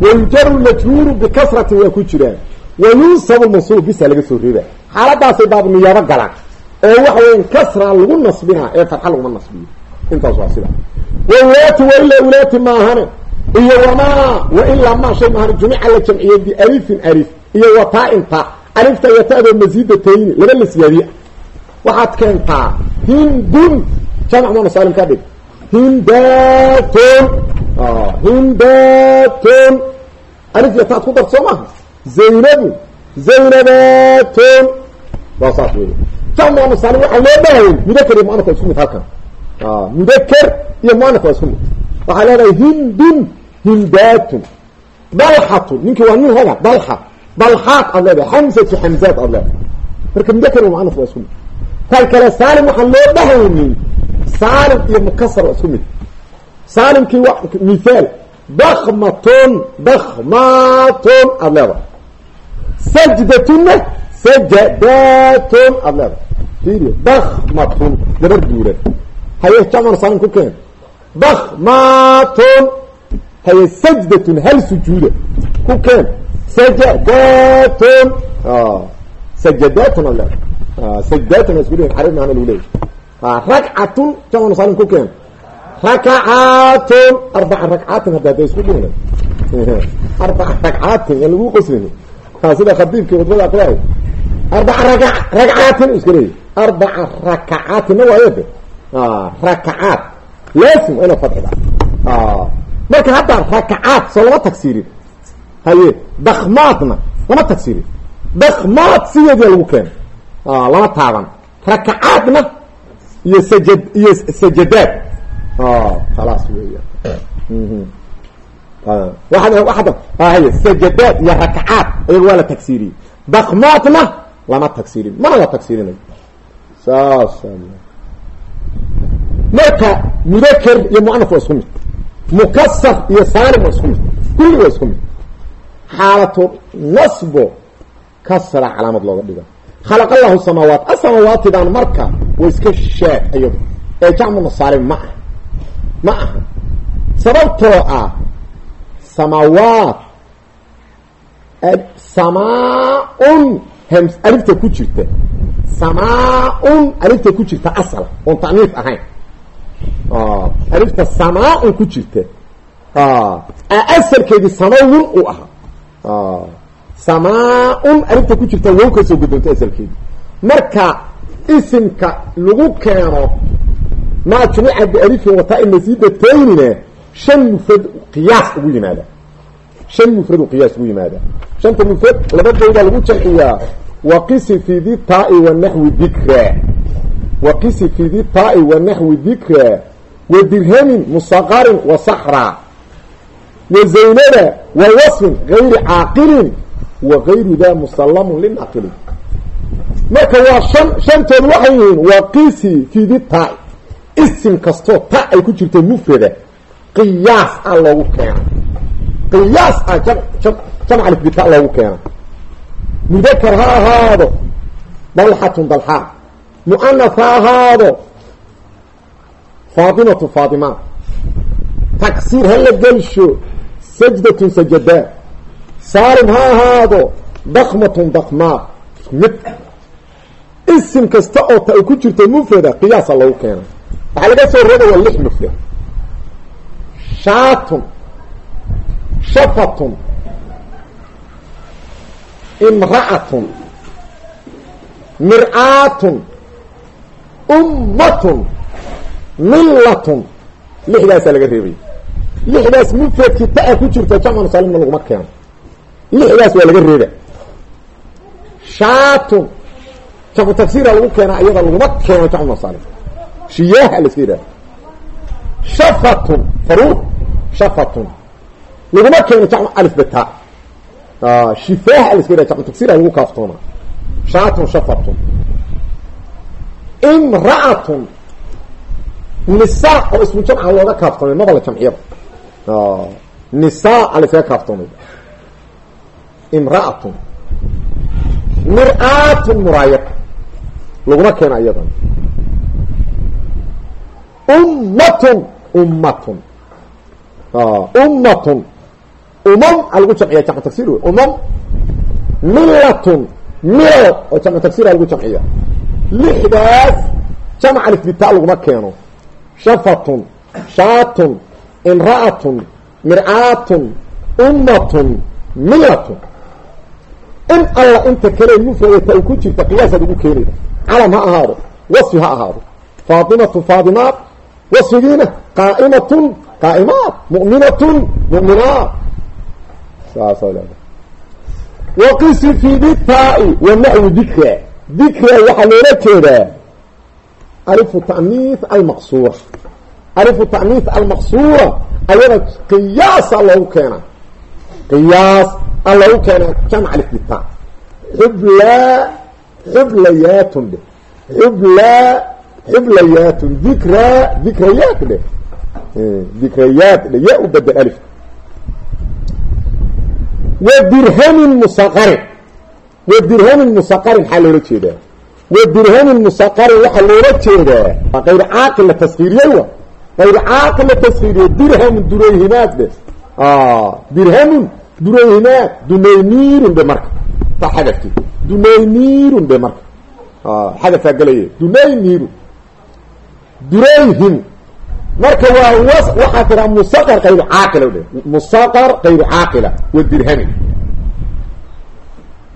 Wayujaru majruuru bikasratin waa ku jiraan. Wa yunsabu mansuub bisa laga soo reeba xaaladaasay baab niyaabo galaan oo waxa weya kasra lagu nasbinaa ee fatxa laguma nasbiyo. Intaas waa sida. Wa ulaati wa ilaa ulaati maahane iyo wamaa wa ilaa maa shay maahane jumica la jamciyey bialifin alif. Iyo wataa-inta alifta iyo ta'doo masiidatayni laba la siyaadiye waxaad keentaa hindun jamc mana saalim ka dhig. Hindatun hindatun alif iyo taad ku dart soo maaha zaynabun. Zaynabatun waa saas wey jamc mana saalim waxaa loo dhahayn mudakar iyo muanaf waa isku mid halkan. Mudakar iyo muanaf waa isku mid. Waxaa leedahay hindun hindatun dalxatun. Ninkii dalxaad aad leedahay xamsatu xamzaad aad leedahay marka mudakar muanaf waa isku mid tan kale saalim waxaan loo dhahaynin saalim iyo mukasar waa isku mid saalimkii wa mithaal dakmatun dakmatun aada sajdatuna sajadatun aada leedahay fiiriyo gabar buuran haye jamcan saalim ku keen dakmatun haye sajdatun hal sujuuda ku keen sajadatun sajadatun aada leedahay sajdaatun isku leeyihiin carab maana lagu leeyahy ragcatun jamcu saalim ku keen rakacaatun arbaca ragcaatin hadda hadda isku dhihna arbaca ragcaatin yaa lagu qoslini sida khadiibkii khudbada aqriyaay arbaca raka ragcaatin iska leeyahy arbaca rakacaatinna waayo de rakacaad laasim waa inaad fadxida marka hadda rakacaad soo lama tagsiirin haye dakmaadna lama tagsiirin dakmaad sideedia lagu keena lama taaban rakacaadna iyo sajad iyo sajadaad khalaas weya haye sajadaad iyo rakacaad ayaga waa la tagsiiriyey dakmaadna lama tagsiirin mana la tagsiirinayo saas marka mudaker iyo muanaf waa isku mid mukasar iyo saalim waa isku mid kulli waa isku mid xaalatu nasbo kasra calaamad looga dhiga khalaq allahu samaawaat asamaawaatidan marka waa iska shaad iyadu ee jacmuna saalim ma aha. Ma aha. Sababtoo ah samaawaat samaa-un hams alifta ku jirta. Samaa-un alifta ku jirta asal oon ta'niif ahayn. Alifta samaa-un ku jirta. Asalkeedii samawun u ahaa samaa-un alifta ku jirta wow ka soo guddoonta asalkeedii marka isimka lagu keeno maa jumica bialifin wataa-i masiidataynin shan mufrad qiyaas ugu yimaada. Shan mufradu qiyaas ugu yimaada. Shanta mufrad labadooda lagu jamciyaa waqisi fi di taai wa naxwi dikra. Waqisi fi di taai wa naxwi dikra wa dirhamin musaqarin wa saxra wa zaynada wa wasfin gayri caaqilin wa gayru da musallamun linaqilin marka waa shan shantood waxay yihiin waqisi fi di taai isim kastoo ta ay ku jirto mufrada. Qiyaas ah loogu keena qiyaas ah jamc alifbita loogu keena mudakar ha ahaado dalxatun dalxaa mu'anas ha ahaado faatimatu faatima taksiir ha la gelsho sajdatun sajadaa saalim ha ahaado dakmatun dakmaa mid isim kasta oo ta ay ku jirto mufrada qiyaasa loogu keena waxaa laga soo roga waa lix mufrad shaatun shafatun imra'atun mir'aatun ummatun millatun laga reebay lixdaas mufradkii ta-a ku jirta jamcan salimna laguma keeno. lixdaas waa laga reeba shaatun. jamcu tafsiira lagu keenaa iyada laguma keeno jamcu salim shiyaaha la iska yidhaha shafatun. faruud shafatun. laguma keeno jamcu alif bata shifaaha la iska yidhaha jamcu tafsiira lagu kaaftoona shaatun shafatun. imra'atun. nisaa oo ismu jamca looga kaaftoomay maba la nisaa la iskaga kaaftoomay imra'atun mir-aatun muraayad laguma keena iyadan ummatun ummatun ummatun umam a lagu jamciya jamcu tagsiir wey umam millatun mil oo jamcu tagsiira lagu jamciya lixdaas jamc alifbita laguma keeno shafatun shaatun imra'atun mir'aatun ummatun millatun in alla inta kale mufradata ay ku jirta qiyaasaad ugu keenayda. Calam ha ahaado wasfi ha ahaado. Faatimatu faatimaat wasfigiina qaa'imatun qaa'imaat mu'minatun mu'minaat. Saasa leeda waqisi fi ditaai wa naxwi dikra. Dikra waxaa loola jeedaa. Alifu ta'niis almaqsuura alifu ta'niis almaqsuura ayada qiyaasa loogu keena qiyaas a loogu keena jamc alifbita xublaa xublayaatun dheh. Xublaa xublayaatun dikraa dikrayaat dheh. Dikrayaat dheh yaa u bedel alif. Wa dirhamin musaqarin. Wa dirhamin musaqarin maxaa loola jeedaa. Wa dirhamin musaqarin waxaa loola jeedaa. Waa kayr caaqil la taskiiriyey wa kayr caaqil la taskiiriyey dirhamun durayhimaad dhe dirhamun durayhimaad dunayniirun dhe marka ta xadafki dunayniirun dhe marka xadafaa gelaya dunayniirun durayhim marka waa waxaa tiraa musaqar kayru caaqila dhe musaqar kayru caaqila wa dirhamin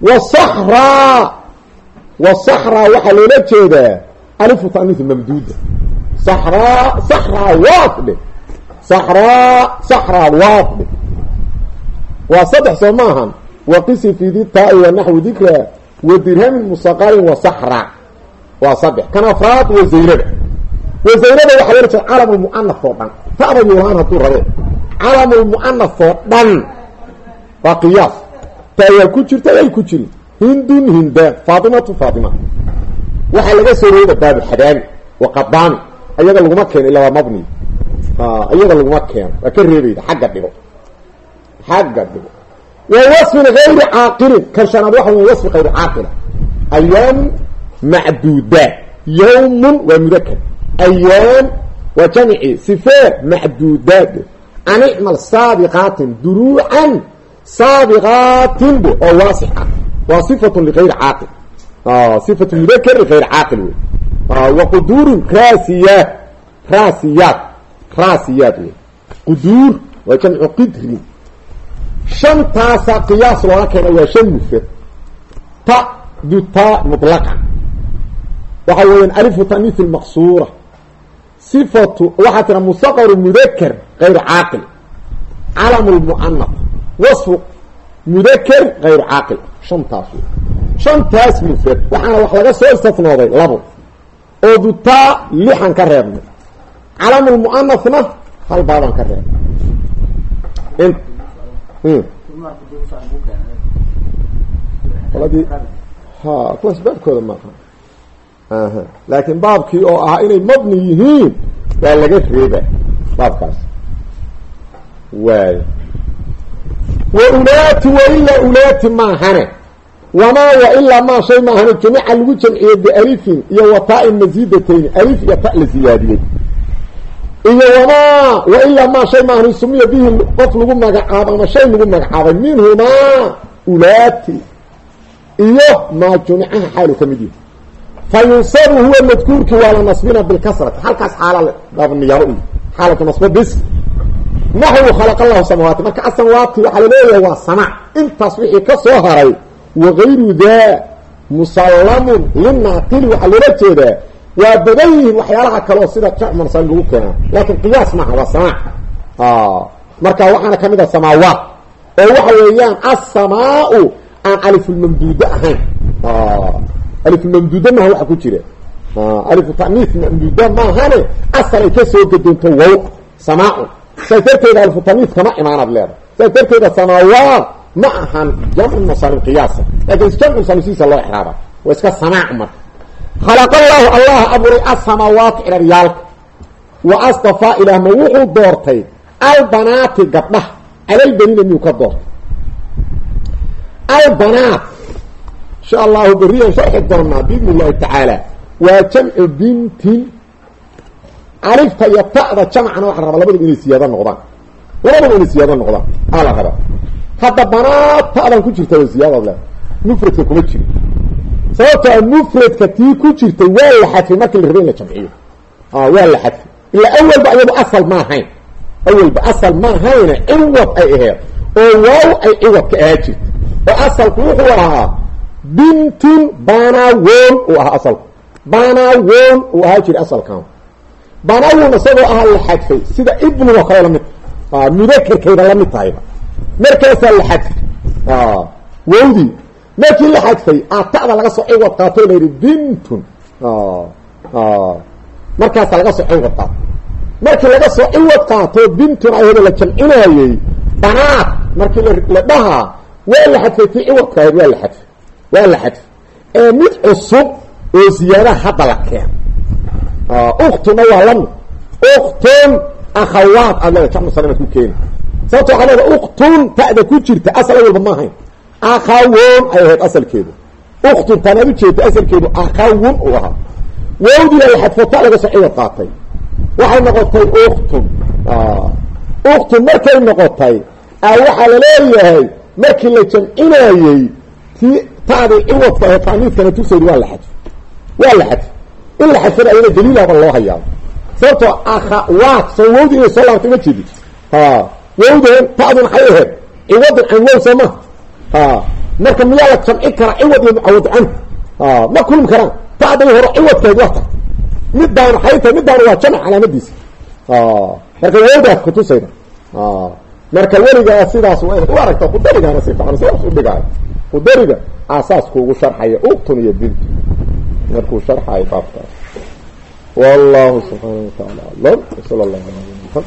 wa saxraa wa saxraa waxaa loola jeedaa alifu ta'niis mamduuda saxraa saxraawaat dhe saxraa saxraawaat dhe waa saddex soo maahan waqisi fi di taai wa naxwi dikra wa dirhamin musaqalin wa saxra. Waa saddex. Kan afraad wa zaynada wa zaynada waxaa yeela jira calamulmu'anaf oo dhan. Ta'da yulaan hadduu rabee calamulmu'anaf oo dhan. Waa qiyaas. Taa waa ku jirta ku jirin. Hindun hindaan faatimatu faatima. Waxaa laga soo baabuxadaami wa ayaga laguma keeno ilaa waa mabni. Ayaga laguma keeno waa ka reebayda xagga dhigo xagga dhigo wa wasfin gayri caaqilin kan shanaad waxa wey wasfi gayri caaqila ayaam macduudaat yawmun waa mudakar ayaam waa jamci sifeer macduudaat an icmal saabiqaatin duruucan saabiqaatin b oo waasix ah waa sifatun ligayri caaqil sifatu mudakar ligayri caaqil wey wa quduurun raasiyaat raasiyaat raasiyaat wey quduur waa jamcu qidrin shantaasaa qiyaas looga keena waa shan mufrad. Ta dutaa mطlaqa waxa weeyaan alifu taniif maqsuura. Sifatu waxaa tira musaqaru mudakar gayru caaqil. Calam lmuanaf wasfu mudakar gayru caaqil. Shantaas wey shantaas mufrad. Waxaana wax laga soo oo dutaa lixan ka reebnay calam lmuanafna hal baabaan ka reebnay qoladii ha kuwaas baabkooda maaha aha. Laakiin baabkii oo ahaa inay mabni yihiin waa laga reeba baabkaas. Waay wa ulaati wailaa ulaati maahane wamaa wailaa maa shay maahane jamica lagu jamciyey bialifin iyo wataa-in masiidatayni alif iyo ta la siyaadiyey iyo wamaa wailaa maa shay maahane sumiya bihi qof lagu magacaabo ama shay lagu magacaabay minhumaa ulaati iyo maa jumicaha xaalu ka mid yahi fa yunsabu huwa madkuurkii waa la nasbina bilkasrati halkaas xaala dabniyaabo iyo xaalatu nasbo bis naxwu khalaqa allahu samaawaati marka asamwaati waxaa la leeyahay waa samac intaas wixii ka soo haray wagayru daa musallamun linaaqili waxaa loola jeedaa waa badan yihiin waxyaalaha kaleo sida jacmansan lagu keenaa laakiin qiyaas maaha waa samac marka waxaana ka mid a samaawaat oo waxa weeyaan asamaau aan alifulmamduudo ahayn. Alifulmamduudo maaha waxa ku jira. Alifu taniif mamduuda maahane asal ay ka soo gadoonto wow samaaun saas darteeda alifu taniif kama imaanaad leeda saas darteeda samaawaat ma ahan jamcu musalim qiyaasa laakiin jamcu musalim sidiisa loo exraaba waa iska samaac marka khalaqa allahu allah abuuray asamaawaati ciraryaalka wa astafaa ilaahma wuxuu doortay albanaati gabdhaha calalbaniina miyuu ka doortay? Albanaat. Insha allahu beriyan sharxi doonaa biidn illahi tacaala. Waa jamcu bintin. Alifta iyo ta'da jamcana waxa la rabaa labadaba inay siyaado noqdaan. Labadaba inay siyaado noqdaan. Aa la hadda banaad ta'dan ku jirta waa siyaadaad leeda mufradka kuma jiri. Sababtoo mufradka tii ku jirtay waa la xadfay markii la rabay in la jamciyo. Waa la xadfay ilaa awalba ayadu asal ma ahayn. Awalba asal ma ahayna ciwad ay aheed oo waaw ay ciwad ka ahaa jirta oo asalku wuxuu ahaa bintun banawon uu ahaa asalku banawon uu ahaa jira asalkan. Banawon isagoo ahaa la xadfay sida ibnigoo kale la mid mudakerkayda la mid tahayba markaasaa la xadfay wowdii markii la xadfay atada laga soo ciwad qaato la yidhi bintun. Markaasaa laga soo ciwad qaato markii laga soo ciwad qaato bintun ayado la jamcinaayey banaad markii la dhahaa waa la xadfay tii ciwadka waa la xadfay waa la xadfay ee mid cusub oo siyaadaha hadda la keeno uktuna waa la mid uktun akhawaat aad leeda jamcu salamaad ku keeni sababto waxaa leeda uktun ta'da ku jirta asal awalba ma ahayn. Akhawon ay ahayd asalkeedu. Uktun tanaad ujeedta asalkeedu akhawun uu ahaa. Wowdii la xadfo ta laga soo ciwad qaatay. Waxay noqotay uktun uktun markay noqotay a waxaa la leeyahay markii la jamcinaayey tii taadii ciwadka ahe taaniidkana tuseedi waa la xadfay waa la xadfay in la xadfana ayana daliilaba loo hayaabo sababtoo akhawaat soo wowdi inay soo laabtay ma jeedid wowdan ta'du maxay ahayd ciwadan can wow soo ma. Marka miyaa la jamci karaa ciwad iyo mucawad canhu ma kulmi karaan. Ta'day hore ciwadkeed waa ta midaan xayta midaan waa jamc calaamadiisa. Marka wowdaa kutusayda marka weligaa sidaas inaad u aragta kudarigaana si fiican sidaas u dhigaayo kudariga aasaas kuugu sharxaya uktun iyo bintu markuu sharxayo baabkaas wallahu subxaana wa taala aclam sala allahu ala